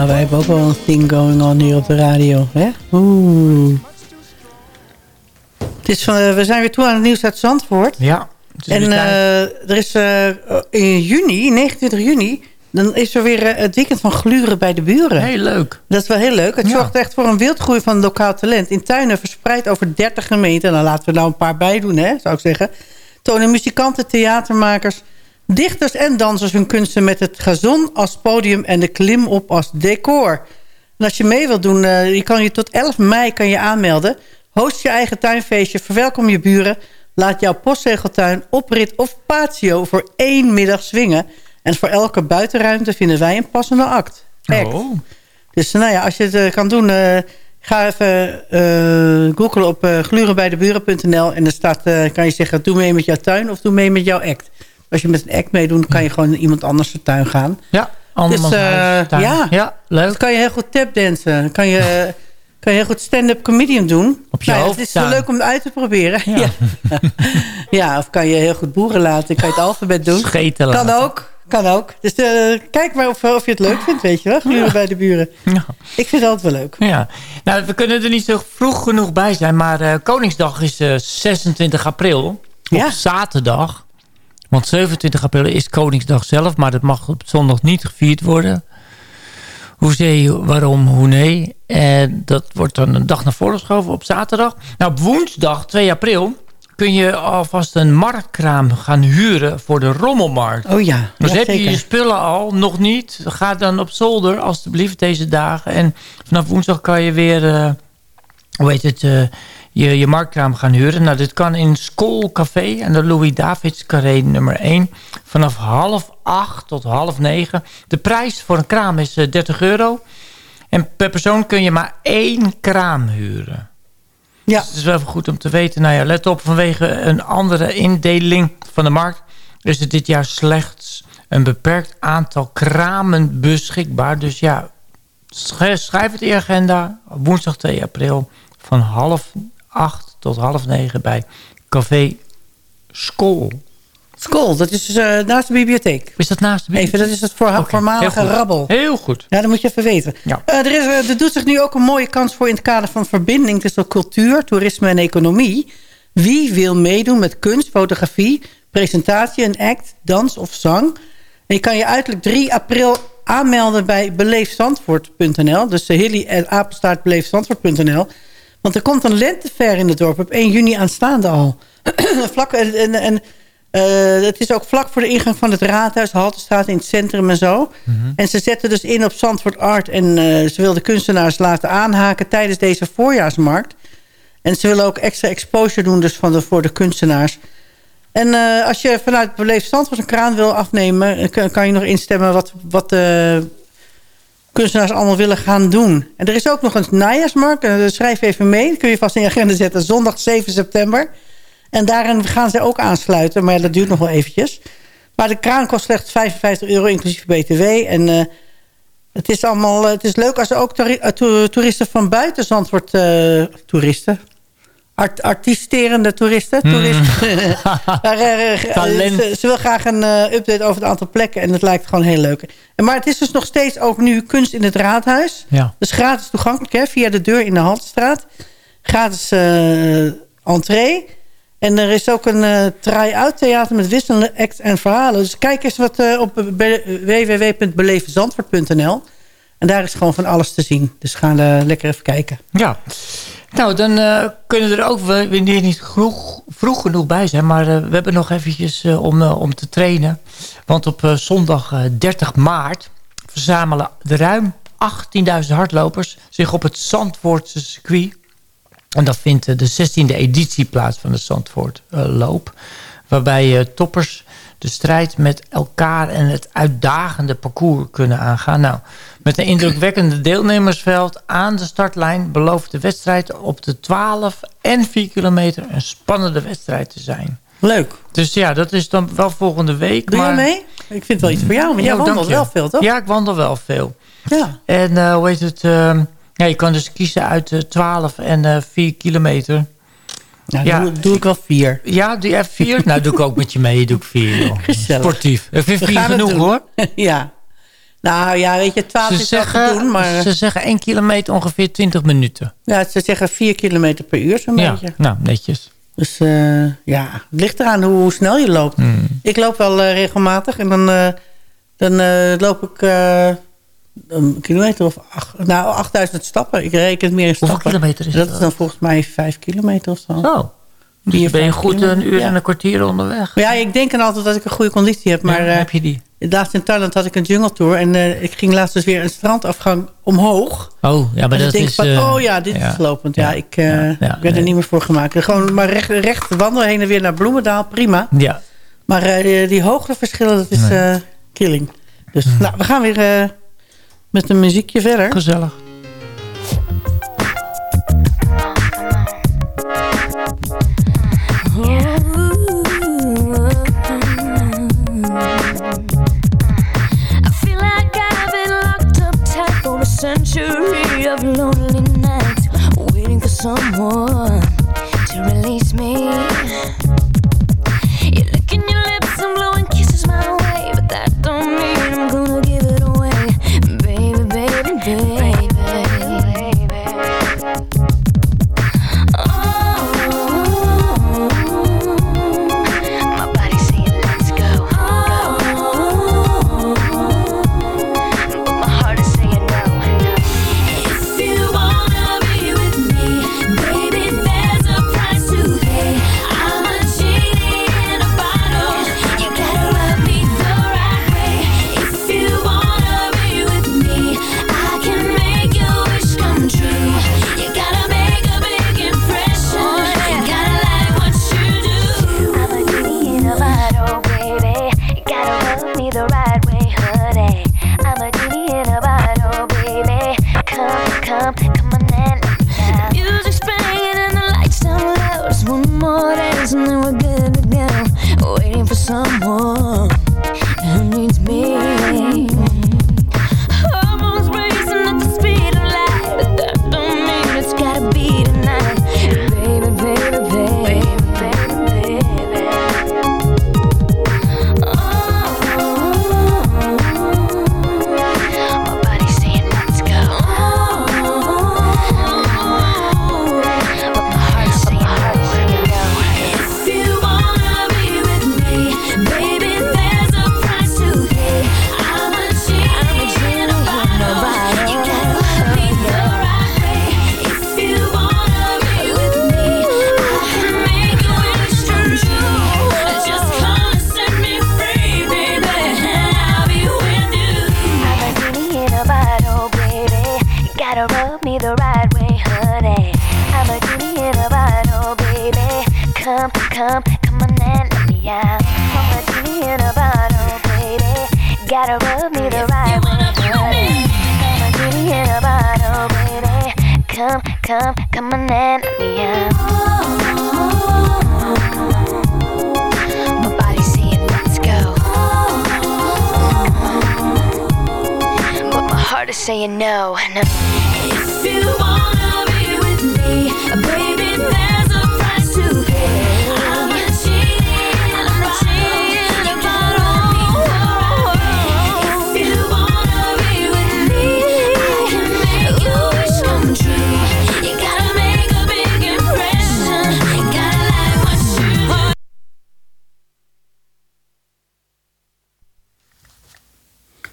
[SPEAKER 4] Nou, wij hebben ook wel een thing going on hier op de radio. Hè? Oeh. Het is van, eh, we zijn weer toe aan het nieuws uit Zandvoort.
[SPEAKER 5] Ja.
[SPEAKER 4] En eh, er is eh, in juni, 29 juni... dan is er weer het weekend van gluren bij de buren.
[SPEAKER 5] Heel leuk.
[SPEAKER 4] Dat is wel heel leuk. Het
[SPEAKER 5] Ja.
[SPEAKER 4] zorgt echt voor een wildgroei van lokaal talent. In tuinen verspreid over 30 gemeenten. Dan laten we nou een paar bij doen, hè, zou ik zeggen. Tonen muzikanten, theatermakers, dichters en dansers hun kunsten... met het gazon als podium en de klim op als decor. En als je mee wilt doen, eh, je kan je tot 11 mei kan je aanmelden. Host je eigen tuinfeestje, verwelkom je buren... Laat jouw postzegeltuin, oprit of patio voor één middag swingen. En voor elke buitenruimte vinden wij een passende act. act.
[SPEAKER 5] Oh.
[SPEAKER 4] Dus nou ja, als je het eh, kan doen, eh, ga even eh googlen op uh, glurenbijdeburen.nl. En dan staat, eh, kan je zeggen, doe mee met jouw tuin of doe mee met jouw act. Als je met een act meedoet, kan je gewoon in iemand anders zijn tuin gaan.
[SPEAKER 5] Ja,
[SPEAKER 4] Dus, eh,
[SPEAKER 5] huis, tuin.
[SPEAKER 4] ja.
[SPEAKER 5] ja,
[SPEAKER 4] Dan
[SPEAKER 5] leuk.
[SPEAKER 4] kan je heel goed tapdansen. Dan kan je, kan je heel goed stand-up comedian doen.
[SPEAKER 5] Op je
[SPEAKER 4] Nou
[SPEAKER 5] hoofd
[SPEAKER 4] Het is wel
[SPEAKER 5] staan.
[SPEAKER 4] leuk om het uit te proberen.
[SPEAKER 5] Ja.
[SPEAKER 4] Ja. ja, of kan je heel goed boeren laten. Kan je het alfabet doen.
[SPEAKER 5] Scheten
[SPEAKER 4] Kan
[SPEAKER 5] laten.
[SPEAKER 4] ook. Kan ook. Dus eh, kijk maar of, of je het leuk vindt, weet je wel. Gluren bij de buren.
[SPEAKER 5] Ja.
[SPEAKER 4] Ik vind het altijd wel leuk.
[SPEAKER 5] Ja, nou, we kunnen er niet zo vroeg genoeg bij zijn, maar eh, Koningsdag is eh, 26 april. Op
[SPEAKER 4] Ja.
[SPEAKER 5] zaterdag. Want 27 april is Koningsdag zelf, maar dat mag op zondag niet gevierd worden. Hoezee, waarom, hoe nee. En dat wordt dan een dag naar voren geschoven op zaterdag. Nou, op woensdag 2 april kun je alvast een marktkraam gaan huren voor de rommelmarkt.
[SPEAKER 4] Oh ja,
[SPEAKER 5] Dus
[SPEAKER 4] ja,
[SPEAKER 5] heb je
[SPEAKER 4] zeker.
[SPEAKER 5] je spullen al, nog niet, ga dan op zolder alstublieft deze dagen. En vanaf woensdag kan je weer, eh, hoe heet het, eh, je, je marktkraam gaan huren. Nou, dit kan in Skool Café en de Louis Davids Carré nummer 1. Vanaf half acht tot half negen. De prijs voor een kraam is eh, 30 euro. En per persoon kun je maar één kraam huren.
[SPEAKER 4] Ja,
[SPEAKER 5] Dus het is wel even goed om te weten. Nou ja, let op, vanwege een andere indeling van de markt... is er dit jaar slechts een beperkt aantal kramen beschikbaar. Dus ja, sch- schrijf het in je agenda. Woensdag 2 april van half acht tot half negen bij Café School.
[SPEAKER 4] school. Dat is dus, eh, naast de bibliotheek.
[SPEAKER 5] Is dat naast de
[SPEAKER 4] Even, dat is het voor, voormalige
[SPEAKER 5] heel
[SPEAKER 4] rabbel.
[SPEAKER 5] Heel goed.
[SPEAKER 4] Ja, dat moet je even weten.
[SPEAKER 5] Ja.
[SPEAKER 4] Eh, er, is, eh, er doet zich nu ook een mooie kans voor in het kader van verbinding tussen cultuur, toerisme en economie. Wie wil meedoen met kunst, fotografie, presentatie, een act, dans of zang? En je kan je uiterlijk 3 april aanmelden bij beleefzandvoort.nl. Dus de Hilly. Want er komt een lentefair in het dorp op 1 juni aanstaande al. vlak, en, en, eh, het is ook vlak voor de ingang van het raadhuis, Haltestraat in het centrum en zo. En ze zetten dus in op Zandvoort Art. En eh, ze wilden kunstenaars laten aanhaken tijdens deze voorjaarsmarkt. En ze willen ook extra exposure doen dus van de, voor de kunstenaars. En eh, als je vanuit Beleef Zandvoort een kraan wil afnemen... kan, je nog instemmen wat, wat de kunstenaars allemaal willen gaan doen. En er is ook nog een najaarsmarkt. eh, schrijf even mee. Dat kun je vast in je agenda zetten. Zondag 7 september. En daarin gaan ze ook aansluiten. Maar ja, dat duurt nog wel eventjes. Maar de kraan kost slechts 55 euro inclusief btw. En eh, het is allemaal eh, het is leuk als er ook toeri- to- toeristen van buiten Zandvoort... eh, toeristen? Art artisterende toeristen. toeristen. Maar, eh, eh,
[SPEAKER 5] Talent.
[SPEAKER 4] Ze, ze wil graag een eh, update over het aantal plekken. En het lijkt gewoon heel leuk. En, maar het is dus nog steeds ook nu kunst in het raadhuis.
[SPEAKER 5] Ja.
[SPEAKER 4] Dus gratis toegankelijk hè, via de deur in de Haltestraat. Gratis eh, entree. En er is ook een eh try-out theater met wisselende acts en verhalen. Dus kijk eens wat eh, op be- www.belevenzandvoort.nl. En daar is gewoon van alles te zien. Dus ga er lekker even kijken.
[SPEAKER 5] Ja. Nou, dan eh, kunnen er ook wanneer niet vroeg, genoeg bij zijn. Maar eh, we hebben nog eventjes eh, om, om te trainen. Want op zondag eh, 30 maart verzamelen er ruim 18.000 hardlopers zich op het Zandvoortse circuit. En dat vindt de 16e editie plaats van de Zandvoortloop. waarbij toppers de strijd met elkaar en het uitdagende parcours kunnen aangaan. Nou, met een indrukwekkende deelnemersveld aan de startlijn... belooft de wedstrijd op de 12 en 4 kilometer een spannende wedstrijd te zijn.
[SPEAKER 4] Leuk.
[SPEAKER 5] Dus ja, dat is dan wel volgende week.
[SPEAKER 4] Doe
[SPEAKER 5] maar...
[SPEAKER 4] je mee? Ik vind het wel iets voor jou. Maar jij wandelt wel veel, toch?
[SPEAKER 5] Ja, ik wandel wel veel.
[SPEAKER 4] Ja.
[SPEAKER 5] En eh, hoe heet het? ehm, ja, je kan dus kiezen uit eh, 12 en eh 4 kilometer.
[SPEAKER 4] Nou,
[SPEAKER 5] Ja.
[SPEAKER 4] doe, doe ik wel vier.
[SPEAKER 5] Ja, doe je F4? nou, doe ik ook met je mee. Doe ik 4, joh.
[SPEAKER 4] Gezellig.
[SPEAKER 5] Sportief. Ik vind
[SPEAKER 4] We
[SPEAKER 5] 4
[SPEAKER 4] gaan het
[SPEAKER 5] genoeg, hoor.
[SPEAKER 4] ja. Nou ja, weet je, 12
[SPEAKER 5] Ze
[SPEAKER 4] is te doen, maar eh,
[SPEAKER 5] ze zeggen 1 kilometer ongeveer 20 minuten.
[SPEAKER 4] ja, ze zeggen 4 kilometer per uur zo'n
[SPEAKER 5] Ja,
[SPEAKER 4] beetje.
[SPEAKER 5] nou, netjes.
[SPEAKER 4] Dus eh, ja, het ligt eraan hoe, hoe snel je loopt.
[SPEAKER 5] Hmm.
[SPEAKER 4] Ik loop wel eh, regelmatig en dan, eh, dan eh, loop ik eh, een kilometer of acht, nou, 8000 stappen. Ik reken het meer in
[SPEAKER 5] Hoeveel
[SPEAKER 4] stappen.
[SPEAKER 5] kilometer is
[SPEAKER 4] dat?
[SPEAKER 5] dat?
[SPEAKER 4] is dan volgens mij 5 kilometer of zo.
[SPEAKER 5] Oh,
[SPEAKER 4] Vier,
[SPEAKER 5] dus ben je
[SPEAKER 4] vijf
[SPEAKER 5] goed een uur
[SPEAKER 4] ja.
[SPEAKER 5] en een kwartier onderweg.
[SPEAKER 4] Maar ja, ik denk dan altijd dat ik een goede conditie heb. Maar
[SPEAKER 5] Ja,
[SPEAKER 4] eh,
[SPEAKER 5] heb je die?
[SPEAKER 4] laatst in Thailand had ik een jungle tour. En eh, ik ging laatst dus weer een strandafgang omhoog.
[SPEAKER 5] Oh, ja, maar
[SPEAKER 4] en
[SPEAKER 5] dat
[SPEAKER 4] denk
[SPEAKER 5] is...
[SPEAKER 4] van,
[SPEAKER 5] eh,
[SPEAKER 4] oh ja, dit is lopend. Ja, ik, ben er niet meer voor gemaakt. Gewoon maar recht, recht wandelen heen en weer naar Bloemendaal, prima.
[SPEAKER 5] Ja,
[SPEAKER 4] Maar die hoogteverschillen, dat is killing. Dus nou, we gaan weer met een muziekje verder.
[SPEAKER 5] gezellig.
[SPEAKER 2] I feel like I've been locked up tight for a century of lonely nights, waiting for someone to release me. Someone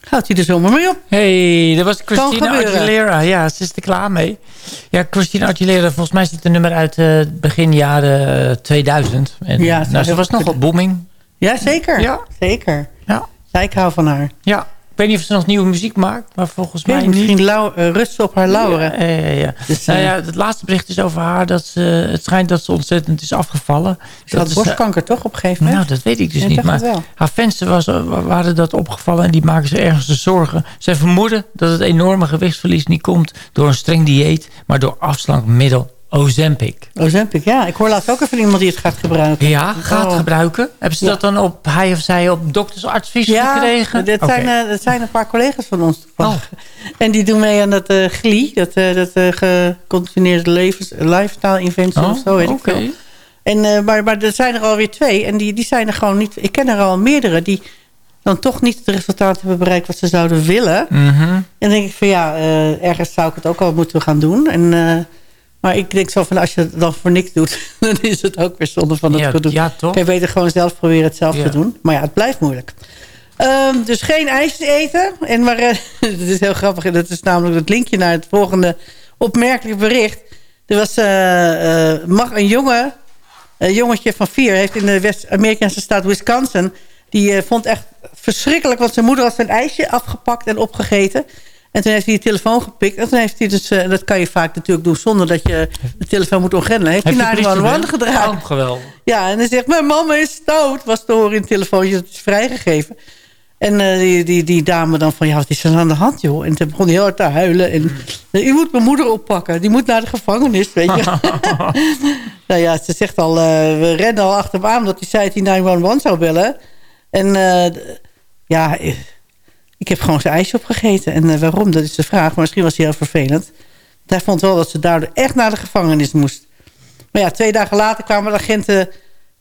[SPEAKER 4] Houdt hij er zomaar mee op.
[SPEAKER 5] hey, dat was Christina. Aguilera. Ja, ze is er klaar mee. Ja, Christina Aguilera, volgens mij zit een nummer uit eh, begin jaren 2000. En,
[SPEAKER 4] Ja, het
[SPEAKER 5] nou, ze was
[SPEAKER 4] heel
[SPEAKER 5] nog
[SPEAKER 4] goed
[SPEAKER 5] wel booming.
[SPEAKER 4] Ja, zeker.
[SPEAKER 5] Ja.
[SPEAKER 4] Zeker.
[SPEAKER 5] Ja.
[SPEAKER 4] Ja, ik hou van haar.
[SPEAKER 5] ja. Ik weet niet of ze nog nieuwe muziek maakt, maar volgens mij niet.
[SPEAKER 4] misschien lau- eh, rust op haar lauren.
[SPEAKER 5] Ja, ja, ja.
[SPEAKER 4] Dus,
[SPEAKER 5] nou
[SPEAKER 4] eh,
[SPEAKER 5] ja, het laatste bericht is over haar. Dat ze, het schijnt dat ze ontzettend is afgevallen.
[SPEAKER 4] Ze had
[SPEAKER 5] is,
[SPEAKER 4] borstkanker toch op een gegeven
[SPEAKER 5] eh,
[SPEAKER 4] moment?
[SPEAKER 5] nou, dat weet ik dus
[SPEAKER 4] Ja,
[SPEAKER 5] niet. Maar haar fans was, waren dat opgevallen en die maken ze ergens de zorgen. Zij vermoeden dat het enorme gewichtsverlies niet komt door een streng dieet, maar door afslankmiddel Ozempic.
[SPEAKER 4] Ozempic, ja. Ik hoor laatst ook even iemand die het gaat gebruiken.
[SPEAKER 5] Ja, gaat
[SPEAKER 4] Oh.
[SPEAKER 5] gebruiken. Hebben ze
[SPEAKER 4] Ja.
[SPEAKER 5] dat dan op hij of zij op doktersadvies
[SPEAKER 4] Ja,
[SPEAKER 5] gekregen?
[SPEAKER 4] dat
[SPEAKER 5] Oké.
[SPEAKER 4] zijn, eh, dat zijn een paar collega's van ons.
[SPEAKER 5] Oh.
[SPEAKER 4] En die doen mee aan dat eh GLI, dat, eh dat geconditioneerde levens, lifestyle inventie
[SPEAKER 5] Oh,
[SPEAKER 4] of zo, weet
[SPEAKER 5] oké.
[SPEAKER 4] ik veel. En, maar, maar er zijn er alweer twee. En die, die zijn er gewoon niet... Ik ken er al meerdere die dan toch niet het resultaat hebben bereikt wat ze zouden willen.
[SPEAKER 5] Mhm.
[SPEAKER 4] En dan denk ik van ja, ergens zou ik het ook al moeten gaan doen. En, maar ik denk zo van als je het dan voor niks doet, dan is het ook weer zonde van het
[SPEAKER 5] Ja,
[SPEAKER 4] gedoe.
[SPEAKER 5] ja, toch?
[SPEAKER 4] Kan je beter gewoon zelf proberen het zelf
[SPEAKER 5] Ja.
[SPEAKER 4] te doen. Maar ja, het blijft moeilijk. Ehm, dus geen ijs eten. En maar, eh, het is heel grappig. En dat is namelijk het linkje naar het volgende opmerkelijk bericht. Er was eh, eh, mag een jongen, een jongetje van vier... heeft in de West-Amerikaanse staat Wisconsin... die eh, vond echt verschrikkelijk... want zijn moeder had zijn ijsje afgepakt en opgegeten... En toen heeft hij de telefoon gepikt. En toen heeft hij dus, eh, dat kan je vaak natuurlijk doen zonder dat je de telefoon moet ongrendelen. Heeft,
[SPEAKER 5] Heeft
[SPEAKER 4] hij naar de
[SPEAKER 5] wel?
[SPEAKER 4] gedraaid.
[SPEAKER 5] Oh, geweldig.
[SPEAKER 4] Ja, en hij zegt, mijn mama is stout. Was te horen in het telefoontje, dat is vrijgegeven. En eh, die, die, die dame dan van, ja, wat is er aan de hand, joh? En toen begon hij heel hard te huilen. En, u moet mijn moeder oppakken. Die moet naar de gevangenis, weet je. nou ja, ze zegt al, eh, we rennen al achter hem aan... omdat hij zei dat hij 911 zou bellen. En ja, ik heb gewoon zijn ijsje opgegeten. En eh, waarom, dat is de vraag. Maar misschien was hij heel vervelend. Want hij vond wel dat ze daardoor echt naar de gevangenis moest. Maar ja, twee dagen later kwamen de agenten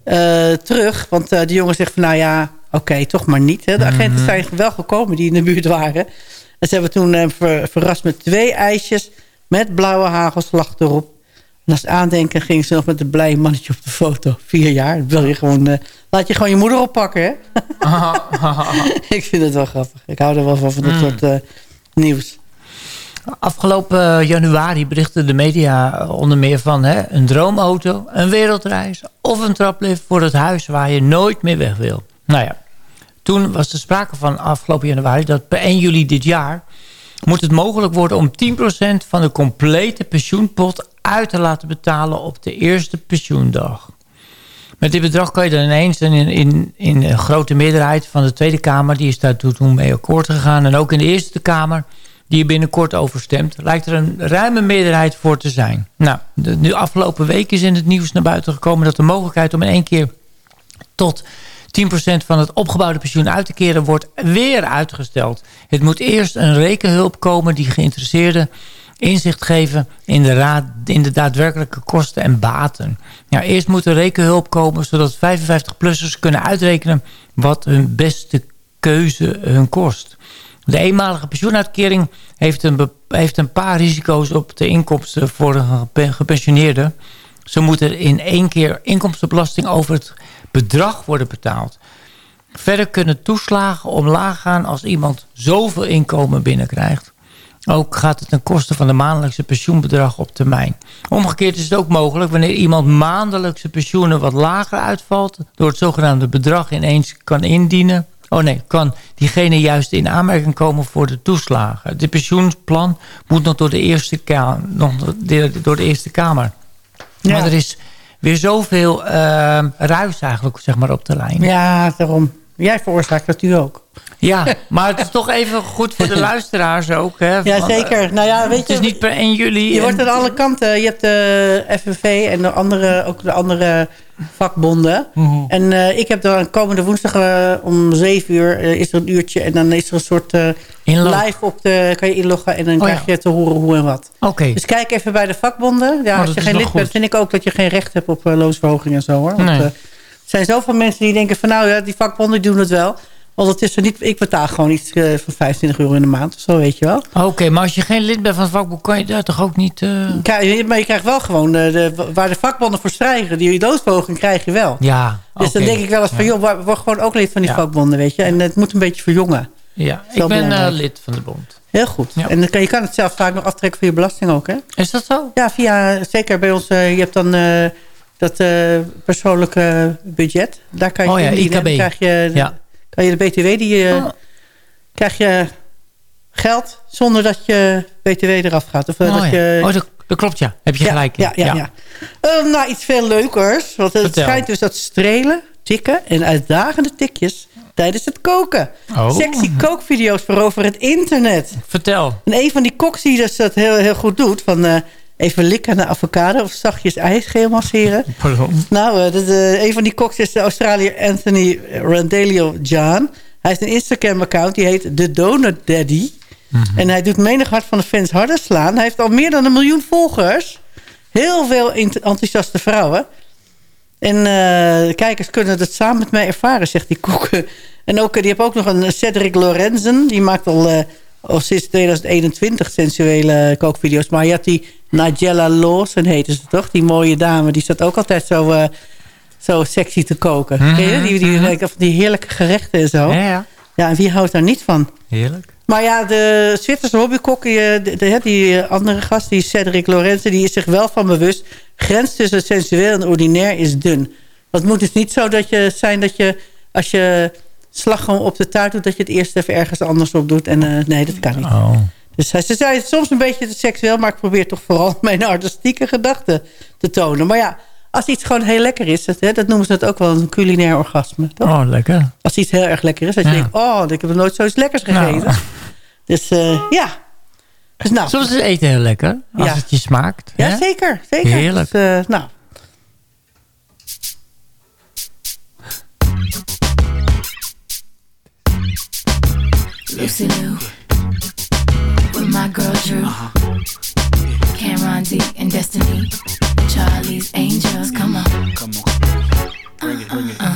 [SPEAKER 4] eh, terug. Want eh, de jongen zegt van, nou ja, oké, toch maar niet. Hè. De agenten zijn wel gekomen die in de buurt waren. En ze hebben toen ver- verrast met twee ijsjes... met blauwe hagelslag erop. Als aandenken gingen ze nog met een blij mannetje op de foto. Vier jaar. Wil je gewoon, eh, laat je gewoon je moeder oppakken, hè? ik vind het wel grappig. Ik hou er wel van, van dat soort eh, nieuws.
[SPEAKER 5] Afgelopen eh, januari berichten de media onder meer van hè, een droomauto, een wereldreis of een traplift voor het huis waar je nooit meer weg wil. Nou ja, toen was er sprake van afgelopen januari dat per 1 juli dit jaar moet het mogelijk worden om 10% van de complete pensioenpot uit te laten betalen op de eerste pensioendag. Met dit bedrag kan je dan ineens in, in, in een grote meerderheid van de Tweede Kamer... die is daar toen mee akkoord gegaan... en ook in de Eerste Kamer, die je binnenkort overstemt... lijkt er een ruime meerderheid voor te zijn. Nou, de, nu afgelopen week is in het nieuws naar buiten gekomen... dat de mogelijkheid om in één keer tot 10% van het opgebouwde pensioen uit te keren... wordt weer uitgesteld. Het moet eerst een rekenhulp komen die geïnteresseerden inzicht geven in de, de daadwerkelijke kosten en baten. Eerst moet er rekenhulp komen zodat 55-plussers kunnen uitrekenen wat hun beste keuze hun kost. De eenmalige pensioenuitkering heeft een, heeft een paar risico's op de inkomsten voor een gepe- gepensioneerde. Zo moet er in één keer inkomstenbelasting over het bedrag worden betaald. Verder kunnen toeslagen omlaag gaan als iemand zoveel inkomen binnenkrijgt. Ook gaat het ten koste van de maandelijkse pensioenbedrag op termijn. Omgekeerd is het ook mogelijk wanneer iemand maandelijkse pensioenen wat lager uitvalt... door het zogenaamde bedrag ineens kan indienen. Oh nee, kan diegene juist in aanmerking komen voor de toeslagen. Dit pensioenplan moet nog door de Eerste, Ka nog door de eerste Kamer.
[SPEAKER 4] Ja.
[SPEAKER 5] Maar er is weer zoveel uh, ruis eigenlijk zeg maar, op de lijn.
[SPEAKER 4] Ja, daarom. Jij veroorzaakt dat u ook.
[SPEAKER 5] Ja, maar het is toch even goed voor de luisteraars ook. Hè?
[SPEAKER 4] Ja,
[SPEAKER 5] Van,
[SPEAKER 4] zeker. Nou ja, weet
[SPEAKER 5] Het
[SPEAKER 4] je,
[SPEAKER 5] is niet per 1 juli.
[SPEAKER 4] je
[SPEAKER 5] en-
[SPEAKER 4] wordt aan alle kanten. Je hebt de FNV en de andere, ook de andere vakbonden.
[SPEAKER 5] Mhm.
[SPEAKER 4] En eh, ik heb dan komende woensdag eh, om 7 uur eh, is er een uurtje. En dan is er een soort live op de... Kan je inloggen en dan
[SPEAKER 5] Oh,
[SPEAKER 4] krijg
[SPEAKER 5] ja.
[SPEAKER 4] je te horen hoe en wat.
[SPEAKER 5] Oké,
[SPEAKER 4] Dus kijk even bij de vakbonden. Ja,
[SPEAKER 5] Oh,
[SPEAKER 4] als je geen lid bent, vind ik ook dat je geen recht hebt op loonsverhoging en zo hoor. Want,
[SPEAKER 5] Nee.
[SPEAKER 4] Eh, er zijn zoveel mensen die denken van nou ja, die vakbonden doen het wel. Want het is er niet, ik betaal gewoon iets eh, van 25 euro in de maand of zo, weet je wel.
[SPEAKER 5] Oké, maar als je geen lid bent van het vakboek... kan je daar toch ook niet... eh,
[SPEAKER 4] Kijk, maar je krijgt wel gewoon, de, de, waar de vakbonden voor strijgen, die loonsverhoging krijg je wel.
[SPEAKER 5] Ja,
[SPEAKER 4] Dus dan denk ik wel eens van, joh, word- gewoon ook lid van die
[SPEAKER 5] Ja.
[SPEAKER 4] vakbonden, weet je. En het moet een beetje verjongen.
[SPEAKER 5] Ja, ik ben eh, lid van de bond.
[SPEAKER 4] Heel goed.
[SPEAKER 5] Ja.
[SPEAKER 4] En dan kan, je kan het zelf vaak nog aftrekken voor je belasting ook, hè?
[SPEAKER 5] Is dat zo?
[SPEAKER 4] Ja, via, zeker bij ons, eh, je hebt dan eh, dat eh, persoonlijke budget. Daar kan je
[SPEAKER 5] Oh ja, IKB.
[SPEAKER 4] krijg je,
[SPEAKER 5] Ja.
[SPEAKER 4] kan je de BTW, die je,
[SPEAKER 5] Oh.
[SPEAKER 4] krijg je geld zonder dat je BTW eraf gaat. Of eh,
[SPEAKER 5] Oh,
[SPEAKER 4] dat
[SPEAKER 5] ja.
[SPEAKER 4] je,
[SPEAKER 5] oh dat, dat klopt, ja. Heb je
[SPEAKER 4] ja,
[SPEAKER 5] gelijk.
[SPEAKER 4] Ja, ja, ja. Eh, nou, iets veel leukers. Want het
[SPEAKER 5] Vertel.
[SPEAKER 4] schijnt dus dat strelen, tikken en uitdagende tikjes tijdens het koken.
[SPEAKER 5] Oh.
[SPEAKER 4] Sexy kookvideo's veroveren het internet.
[SPEAKER 5] Vertel.
[SPEAKER 4] En een van die koks die dus dat heel, heel goed doet... van eh, even likken aan de avocado of zachtjes ijs masseren.
[SPEAKER 5] Pardon.
[SPEAKER 4] Nou, eh, dat, eh, een van die koks is de Australiër Anthony Randelio John. Hij heeft een Instagram-account, die heet The Donut Daddy. En hij doet menig hart van de fans harder slaan. Hij heeft al meer dan een miljoen volgers. Heel veel ent- enthousiaste vrouwen. En eh, de kijkers kunnen dat samen met mij ervaren, zegt die kok. En ook, die heeft ook nog een Cedric Lorenzen. Die maakt al, al sinds 2021 sensuele kookvideo's. Maar je had die Nigella Lawson, heette ze toch? Die mooie dame. Die zat ook altijd zo, eh, zo sexy te koken. Ken je? Die, die, die, die heerlijke gerechten en zo.
[SPEAKER 5] Ja, ja.
[SPEAKER 4] Ja, en wie houdt daar niet van?
[SPEAKER 5] Heerlijk.
[SPEAKER 4] Maar ja, de Zwitserse hobbykok, die, eh, de- die eh, andere gast, die Cedric Lorenzen... die is zich wel van bewust... grens tussen sensueel en ordinair is dun. Want het moet dus niet zo dat je, zijn dat je... als je slagroom op de taart doet... dat je het eerst even ergens anders op doet. En eh, nee, dat kan niet.
[SPEAKER 5] Oh.
[SPEAKER 4] Dus hij- ze zei soms een beetje te seksueel... maar ik probeer toch vooral mijn artistieke gedachten te tonen. Maar ja, als iets gewoon heel lekker is... Dat, hè, dat noemen ze het ook wel een culinair orgasme. Toch?
[SPEAKER 5] oh, lekker.
[SPEAKER 4] Als iets heel erg lekker is. Dat je denkt, oh, ik heb nog nooit zoiets lekkers gegeten.
[SPEAKER 5] Nou.
[SPEAKER 4] Dus eh, ja. Dus nou,
[SPEAKER 5] Soms is eten heel lekker. Als
[SPEAKER 4] Ja.
[SPEAKER 5] het je smaakt.
[SPEAKER 4] ja,
[SPEAKER 5] hè?
[SPEAKER 4] zeker. zeker.
[SPEAKER 5] Heerlijk.
[SPEAKER 4] Dus, eh, nou.
[SPEAKER 6] Lucy Lou with my girl Drew, uh-huh. Cameron D and Destiny, Charlie's Angels. Come on.
[SPEAKER 7] Come on. Bring it, bring it. Uh-uh.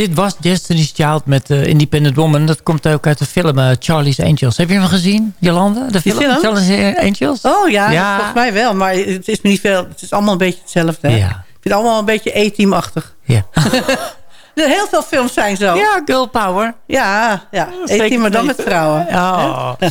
[SPEAKER 5] Dit, was Destiny's Child met eh, Independent Woman. Dat komt ook uit de film eh, Charlie's Angels. Heb je hem gezien, Jolanda? De film,
[SPEAKER 4] film?
[SPEAKER 5] Charlie's Angels?
[SPEAKER 4] Oh ja,
[SPEAKER 5] Ja.
[SPEAKER 4] volgens mij wel. Maar het is me niet veel. Het is allemaal een beetje hetzelfde. Hè?
[SPEAKER 5] Ja.
[SPEAKER 4] Ik vind het allemaal een beetje E-team-achtig.
[SPEAKER 5] Ja.
[SPEAKER 4] Heel veel films zijn zo.
[SPEAKER 5] ja, girl power.
[SPEAKER 4] ja, ja. E-team, maar dan met vrouwen.
[SPEAKER 5] Oh.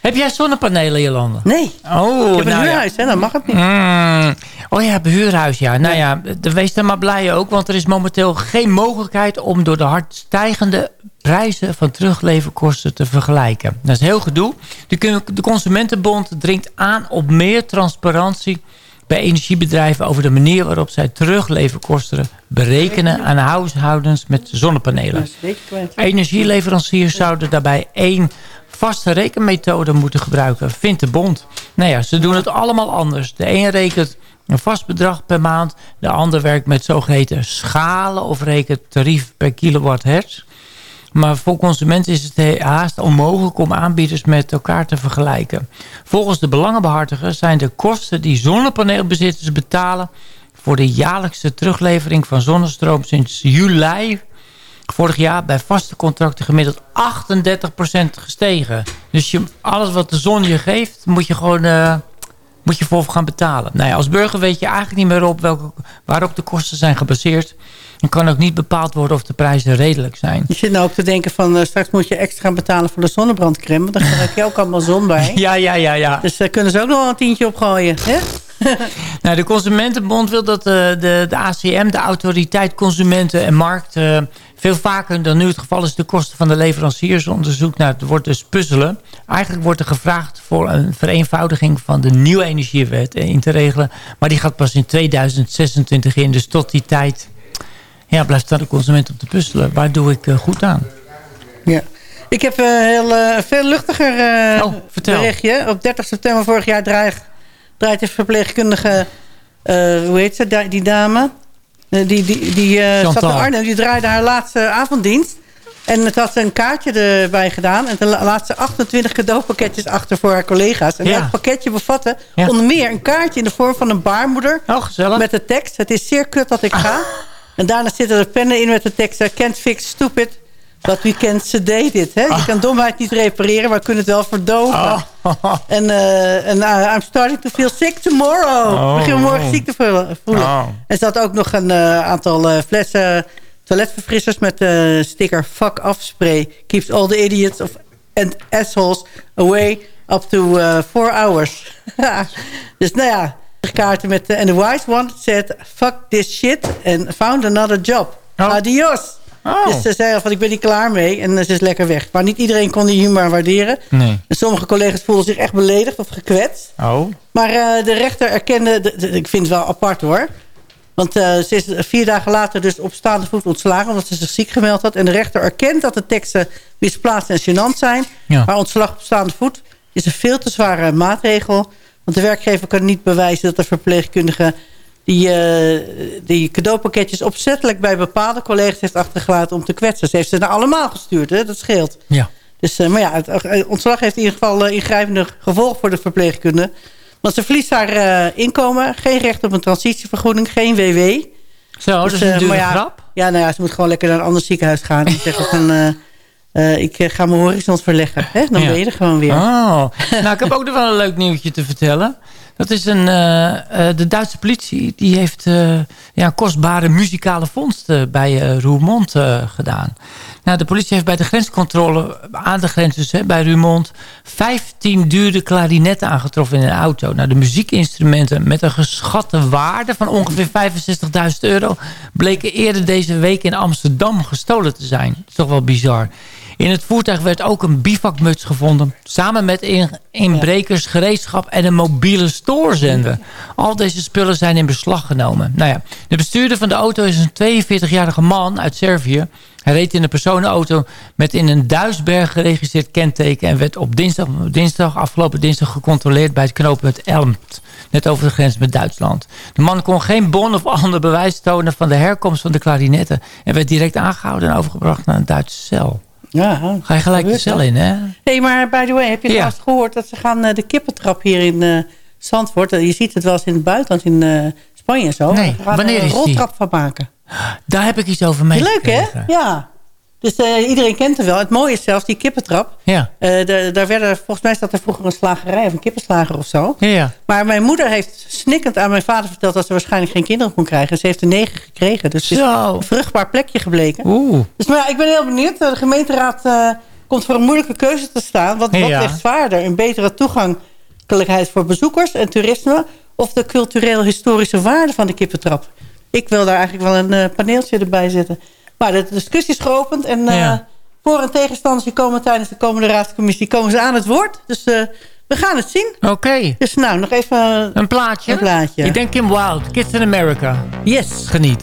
[SPEAKER 5] Heb jij zonnepanelen, Jolanda?
[SPEAKER 4] Nee,
[SPEAKER 5] Oh,
[SPEAKER 4] ik heb een
[SPEAKER 5] nou ja.
[SPEAKER 4] huurhuis, hè? dan mag het niet.
[SPEAKER 5] Mm. Oh ja, behuurhuis, ja. Nou ja, de- wees dan maar blij ook. Want er is momenteel geen mogelijkheid om door de hard stijgende prijzen van terugleverkosten te vergelijken. Dat is heel gedoe. De, de Consumentenbond dringt aan op meer transparantie bij energiebedrijven over de manier waarop zij terugleverkosten berekenen aan huishoudens met zonnepanelen. Energieleveranciers zouden daarbij één vaste rekenmethode moeten gebruiken, vindt de bond. Nou ja, ze doen het allemaal anders. De een rekent een vast bedrag per maand. De ander werkt met zogeheten schalen of rekent tarief per kilowatt Maar voor consumenten is het he- haast onmogelijk om aanbieders met elkaar te vergelijken. Volgens de belangenbehartigers zijn de kosten die zonnepaneelbezitters betalen... voor de jaarlijkse teruglevering van zonnestroom sinds juli vorig jaar bij vaste contracten gemiddeld 38% gestegen. Dus je, alles wat de zon je geeft, moet je gewoon eh, moet je voor gaan betalen. Nou ja, als burger weet je eigenlijk niet meer op welke, waarop de kosten zijn gebaseerd. En kan ook niet bepaald worden of de prijzen redelijk zijn.
[SPEAKER 4] Je zit nou ook te denken van eh, straks moet je extra gaan betalen voor de zonnebrandcreme. Want daar krijg je ook allemaal zon bij.
[SPEAKER 5] Ja, ja, ja, ja.
[SPEAKER 4] Dus daar kunnen ze ook nog wel een tientje opgooien. Hè?
[SPEAKER 5] Nou, de Consumentenbond wil dat eh, de, de ACM, de Autoriteit Consumenten en Markt... eh, veel vaker dan nu het geval is de kosten van de leveranciers onderzoekt. Nou, het wordt dus puzzelen. Eigenlijk wordt er gevraagd voor een vereenvoudiging van de nieuwe energiewet eh, in te regelen. Maar die gaat pas in 2026 in. Dus tot die tijd ja, blijft dan de consument op te puzzelen. Waar doe ik eh, goed aan?
[SPEAKER 4] Ja. Ik heb een heel eh, veel luchtiger eh,
[SPEAKER 5] Oh,
[SPEAKER 4] berichtje. Op 30 september vorig jaar draait, draait de verpleegkundige... eh, hoe heet ze, die dame? Eh, die die, die eh, zat in. Arnhem. Die draaide haar laatste avonddienst. En het had ze een kaartje erbij gedaan. En de la- laatste 28 cadeaupakketjes achter voor haar collega's. En
[SPEAKER 5] Ja.
[SPEAKER 4] elk pakketje bevatte
[SPEAKER 5] Ja.
[SPEAKER 4] onder meer een kaartje in de vorm van een baarmoeder.
[SPEAKER 5] Oh, gezellig.
[SPEAKER 4] Met de tekst, het is zeer kut dat ik ga. En daarna zitten er pennen in met de tekst... I can't fix stupid, but we can sedate it. Hè? Je kan domheid niet repareren, maar we kunnen het wel verdoven. En, eh, en eh, I'm starting to feel sick tomorrow.
[SPEAKER 5] Oh.
[SPEAKER 4] Ik begin morgen ziek te voelen.
[SPEAKER 5] Oh.
[SPEAKER 4] En zat ook nog een eh, aantal flessen toiletverfrissers... met de sticker fuck off spray. Keeps all the idiots of, and assholes away up to four hours. dus nou ja, kaarten met... En the wise one said, fuck this shit and found another job.
[SPEAKER 5] Oh.
[SPEAKER 4] Adios.
[SPEAKER 5] Oh.
[SPEAKER 4] Dus ze zei al van, ik ben niet klaar mee. En eh, ze is lekker weg. Maar niet iedereen kon die humor waarderen.
[SPEAKER 5] Nee.
[SPEAKER 4] En sommige collega's voelden zich echt beledigd of gekwetst.
[SPEAKER 5] Oh.
[SPEAKER 4] Maar eh, de rechter erkende... de- de- ik vind het wel apart hoor. Want eh, ze is vier dagen later dus op staande voet ontslagen... omdat ze zich ziek gemeld had. En de rechter erkent dat de teksten misplaatst en gênant zijn.
[SPEAKER 5] Ja.
[SPEAKER 4] Maar ontslag op staande voet is een veel te zware maatregel. Want de werkgever kan niet bewijzen dat de verpleegkundige... die, eh, die cadeaupakketjes opzettelijk bij bepaalde collega's heeft achtergelaten... om te kwetsen. Ze heeft ze naar allemaal gestuurd, hè? dat scheelt.
[SPEAKER 5] Ja.
[SPEAKER 4] Dus, eh, maar ja, het eh, ontslag heeft in ieder geval ingrijpende gevolgen voor de verpleegkunde. Want ze verliest haar inkomen, geen recht op een transitievergoeding, geen WW.
[SPEAKER 5] Zo, dat is een dure
[SPEAKER 4] maar ja,
[SPEAKER 5] grap.
[SPEAKER 4] Ja, nou ja, ze moet gewoon lekker naar een ander ziekenhuis gaan. En zeggen van, ik ga mijn horizons verleggen. Hè? Dan
[SPEAKER 5] Ja.
[SPEAKER 4] ben je er gewoon weer.
[SPEAKER 5] Oh, nou ik heb ook nog wel een leuk nieuwtje te vertellen. Dat is een, eh, eh, de Duitse politie die heeft eh, ja, kostbare muzikale vondst eh, bij Roermond gedaan. Nou, de politie heeft bij de grenscontrole aan de grens hè, bij Roermond 15 dure klarinetten aangetroffen in een auto. Nou, de muziekinstrumenten met een geschatte waarde van ongeveer 65.000 euro bleken eerder deze week in Amsterdam gestolen te zijn. Dat is toch wel bizar. In het voertuig werd ook een bivakmuts gevonden. Samen met in- inbrekers, gereedschap en een mobiele stoorzender. Al deze spullen zijn in beslag genomen. Nou ja, de bestuurder van de auto is een 42-jarige man uit Servië. Hij reed in een personenauto met in een Duisberg geregistreerd kenteken... en werd op dinsdag, dinsdag, afgelopen dinsdag gecontroleerd bij het knooppunt Elmt. Net over de grens met Duitsland. De man kon geen bon of ander bewijs tonen van de herkomst van de klarinetten... en werd direct aangehouden en overgebracht naar een Duitse cel.
[SPEAKER 4] Ja,
[SPEAKER 5] Ga je gelijk de cel in, hè?
[SPEAKER 4] hey, maar by the way, heb je laatst gehoord dat ze gaan eh, de kippentrap hier in eh, Zandvoort... eh, je ziet het wel eens in het buitenland, in Spanje en zo.
[SPEAKER 5] Nee,
[SPEAKER 4] gaan er
[SPEAKER 5] wanneer
[SPEAKER 4] een
[SPEAKER 5] is die?
[SPEAKER 4] roltrap van maken.
[SPEAKER 8] Daar heb ik iets over mee.
[SPEAKER 4] Leuk, hè? Ja. Dus eh, iedereen kent hem wel. Het mooie is zelfs die kippentrap.
[SPEAKER 8] Ja.
[SPEAKER 4] Eh, de- daar werden, volgens mij zat er vroeger een slagerij of een kippenslager of zo.
[SPEAKER 8] Ja, ja.
[SPEAKER 4] Maar mijn moeder heeft snikkend aan mijn vader verteld... dat ze waarschijnlijk geen kinderen kon krijgen. Ze heeft er negen gekregen. Dus het is een vruchtbaar plekje gebleken.
[SPEAKER 8] Oeh.
[SPEAKER 4] Dus maar ja, ik ben heel benieuwd. De gemeenteraad eh, komt voor een moeilijke keuze te staan. Wat, wat ligt zwaarder? Een betere toegankelijkheid voor bezoekers en toerisme... of de cultureel-historische waarde van de kippentrap? Ik wil daar eigenlijk wel een paneeltje erbij zetten. Maar de discussie is geopend. En eh,
[SPEAKER 8] Ja.
[SPEAKER 4] voor- en tegenstanders die komen tijdens de komende raadscommissie... komen ze aan het woord. Dus eh, we gaan het zien.
[SPEAKER 8] Oké.
[SPEAKER 4] Dus nou, nog even...
[SPEAKER 8] Een plaatje?
[SPEAKER 4] Een plaatje.
[SPEAKER 8] Ik denk Kim Wild, Kids in America.
[SPEAKER 4] Yes.
[SPEAKER 8] Geniet.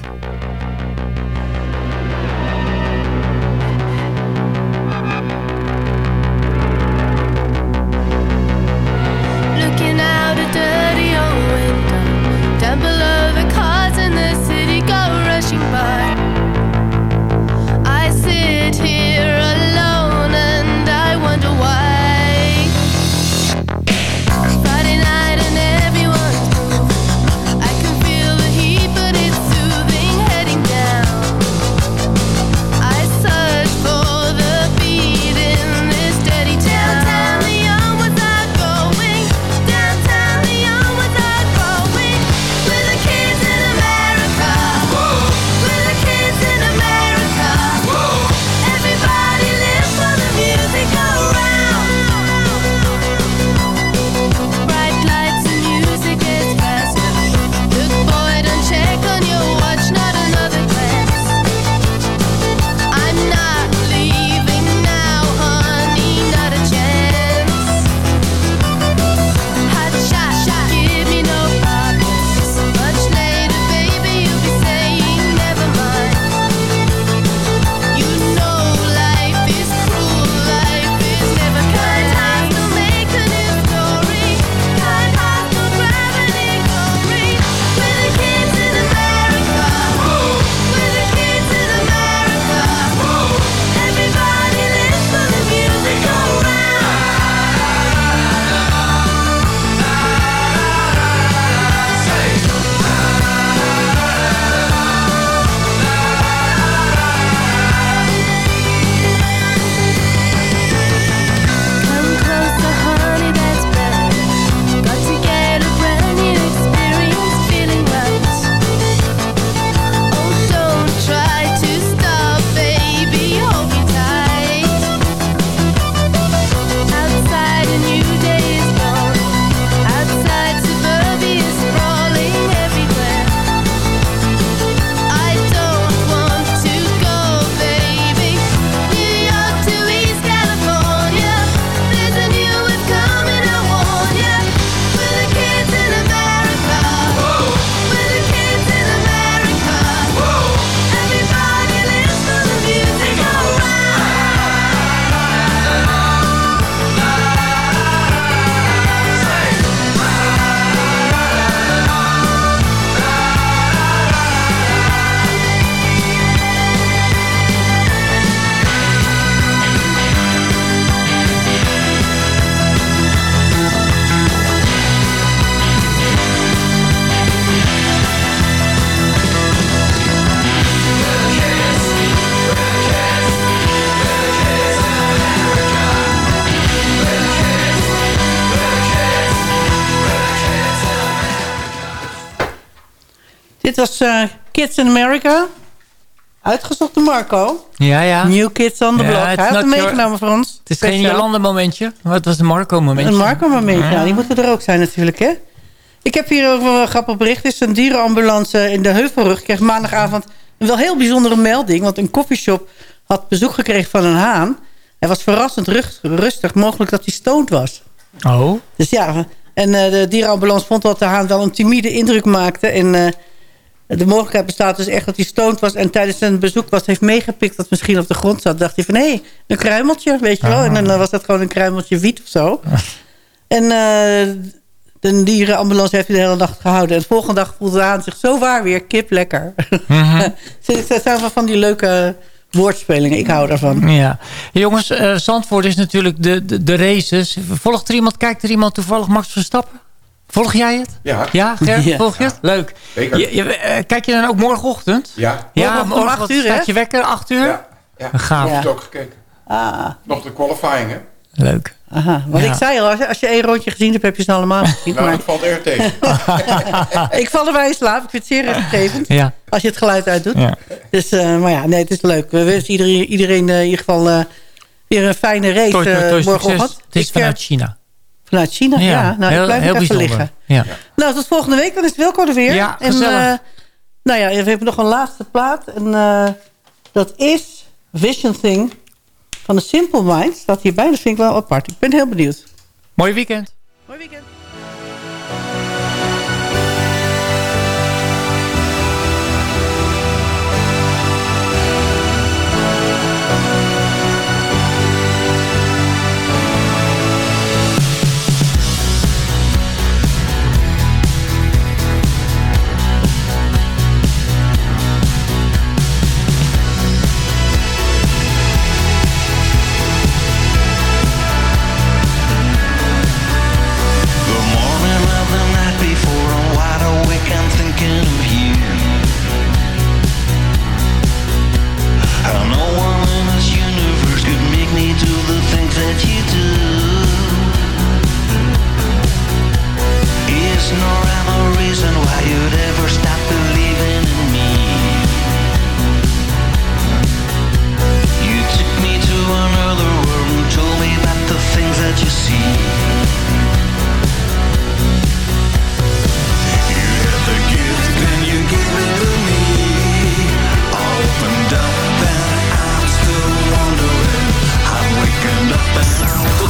[SPEAKER 4] Was eh, Kids in America. Uitgezocht door Marco.
[SPEAKER 8] Ja, ja.
[SPEAKER 4] New Kids on the
[SPEAKER 8] Ja,
[SPEAKER 4] Block. Hij had hem meegenomen voor ons.
[SPEAKER 8] Het is geen. Jolanda momentje. Het was een Marco momentje.
[SPEAKER 4] Een Marco momentje. Ja, die moeten er ook zijn natuurlijk, hè? Ik heb hier ook wel een grappig bericht. Er is een dierenambulance in de Heuvelrug. Ik kreeg maandagavond een wel heel bijzondere melding. Want een koffieshop had bezoek gekregen van een haan. Hij was verrassend rust- rustig. Mogelijk dat hij stoned was.
[SPEAKER 8] Oh.
[SPEAKER 4] Dus ja, en eh, de dierenambulance vond dat de haan wel een timide indruk maakte. En eh, de mogelijkheid bestaat dus echt dat hij stoned was... en tijdens zijn bezoek was heeft meegepikt dat misschien op de grond zat. dacht hij van, hé, een kruimeltje, weet je wel. En dan was dat gewoon een kruimeltje wiet of zo. En eh, de dierenambulance heeft hij de hele nacht gehouden. En de volgende dag voelde de haan zich zo waar weer kip lekker. Het zijn wel van die leuke woordspelingen. Ik hou daarvan.
[SPEAKER 8] Ja. Jongens, eh, Zandvoort is natuurlijk de, de, de races. Volgt er iemand, kijkt er iemand toevallig Max Verstappen?
[SPEAKER 5] Volg jij het?
[SPEAKER 4] Ja.
[SPEAKER 5] Ja, Ger?
[SPEAKER 7] Ja.
[SPEAKER 5] Volg je het? Leuk. Je, je, eh, kijk je dan ook morgenochtend?
[SPEAKER 4] Ja.
[SPEAKER 5] Ja,
[SPEAKER 7] Morgenochtend om acht uur, hè?
[SPEAKER 5] staat je wekker, 8 uur?
[SPEAKER 4] Ja. Ja.
[SPEAKER 5] Gaaf.
[SPEAKER 4] Heb je ook gekeken?
[SPEAKER 7] Ah,
[SPEAKER 4] Nog de qualifying, hè?
[SPEAKER 5] Leuk.
[SPEAKER 7] aha. Want
[SPEAKER 5] Ja.
[SPEAKER 7] ik zei al, als je, als je één rondje gezien hebt, heb je ze allemaal gezien.
[SPEAKER 4] Nou,
[SPEAKER 7] Maar
[SPEAKER 4] dat valt erg tegen.
[SPEAKER 7] ik val erbij in slaap. Ik vind het zeer rustgevend.
[SPEAKER 5] Ja.
[SPEAKER 7] Als je het geluid uitdoet.
[SPEAKER 5] Ja.
[SPEAKER 7] Dus, eh, maar ja, nee, het is leuk. We wensen iedereen, iedereen eh, in ieder geval eh, weer een fijne race
[SPEAKER 5] Toi, toi, toi, succes.
[SPEAKER 7] morgenochtend.
[SPEAKER 5] Het is
[SPEAKER 7] Ik,
[SPEAKER 5] vanuit China.
[SPEAKER 7] Vanuit China, ja. Nou, ik blijf nog even liggen.
[SPEAKER 5] Ja.
[SPEAKER 7] Nou, tot volgende week. Dan is Wilco er weer.
[SPEAKER 5] Ja,
[SPEAKER 7] en, eh, nou ja, we hebben nog een laatste plaat. En eh, dat is Vision Thing van de Simple Minds. Staat hierbij. Dat vind ik wel apart. Ik ben heel benieuwd.
[SPEAKER 5] Mooi weekend.
[SPEAKER 7] Mooi weekend.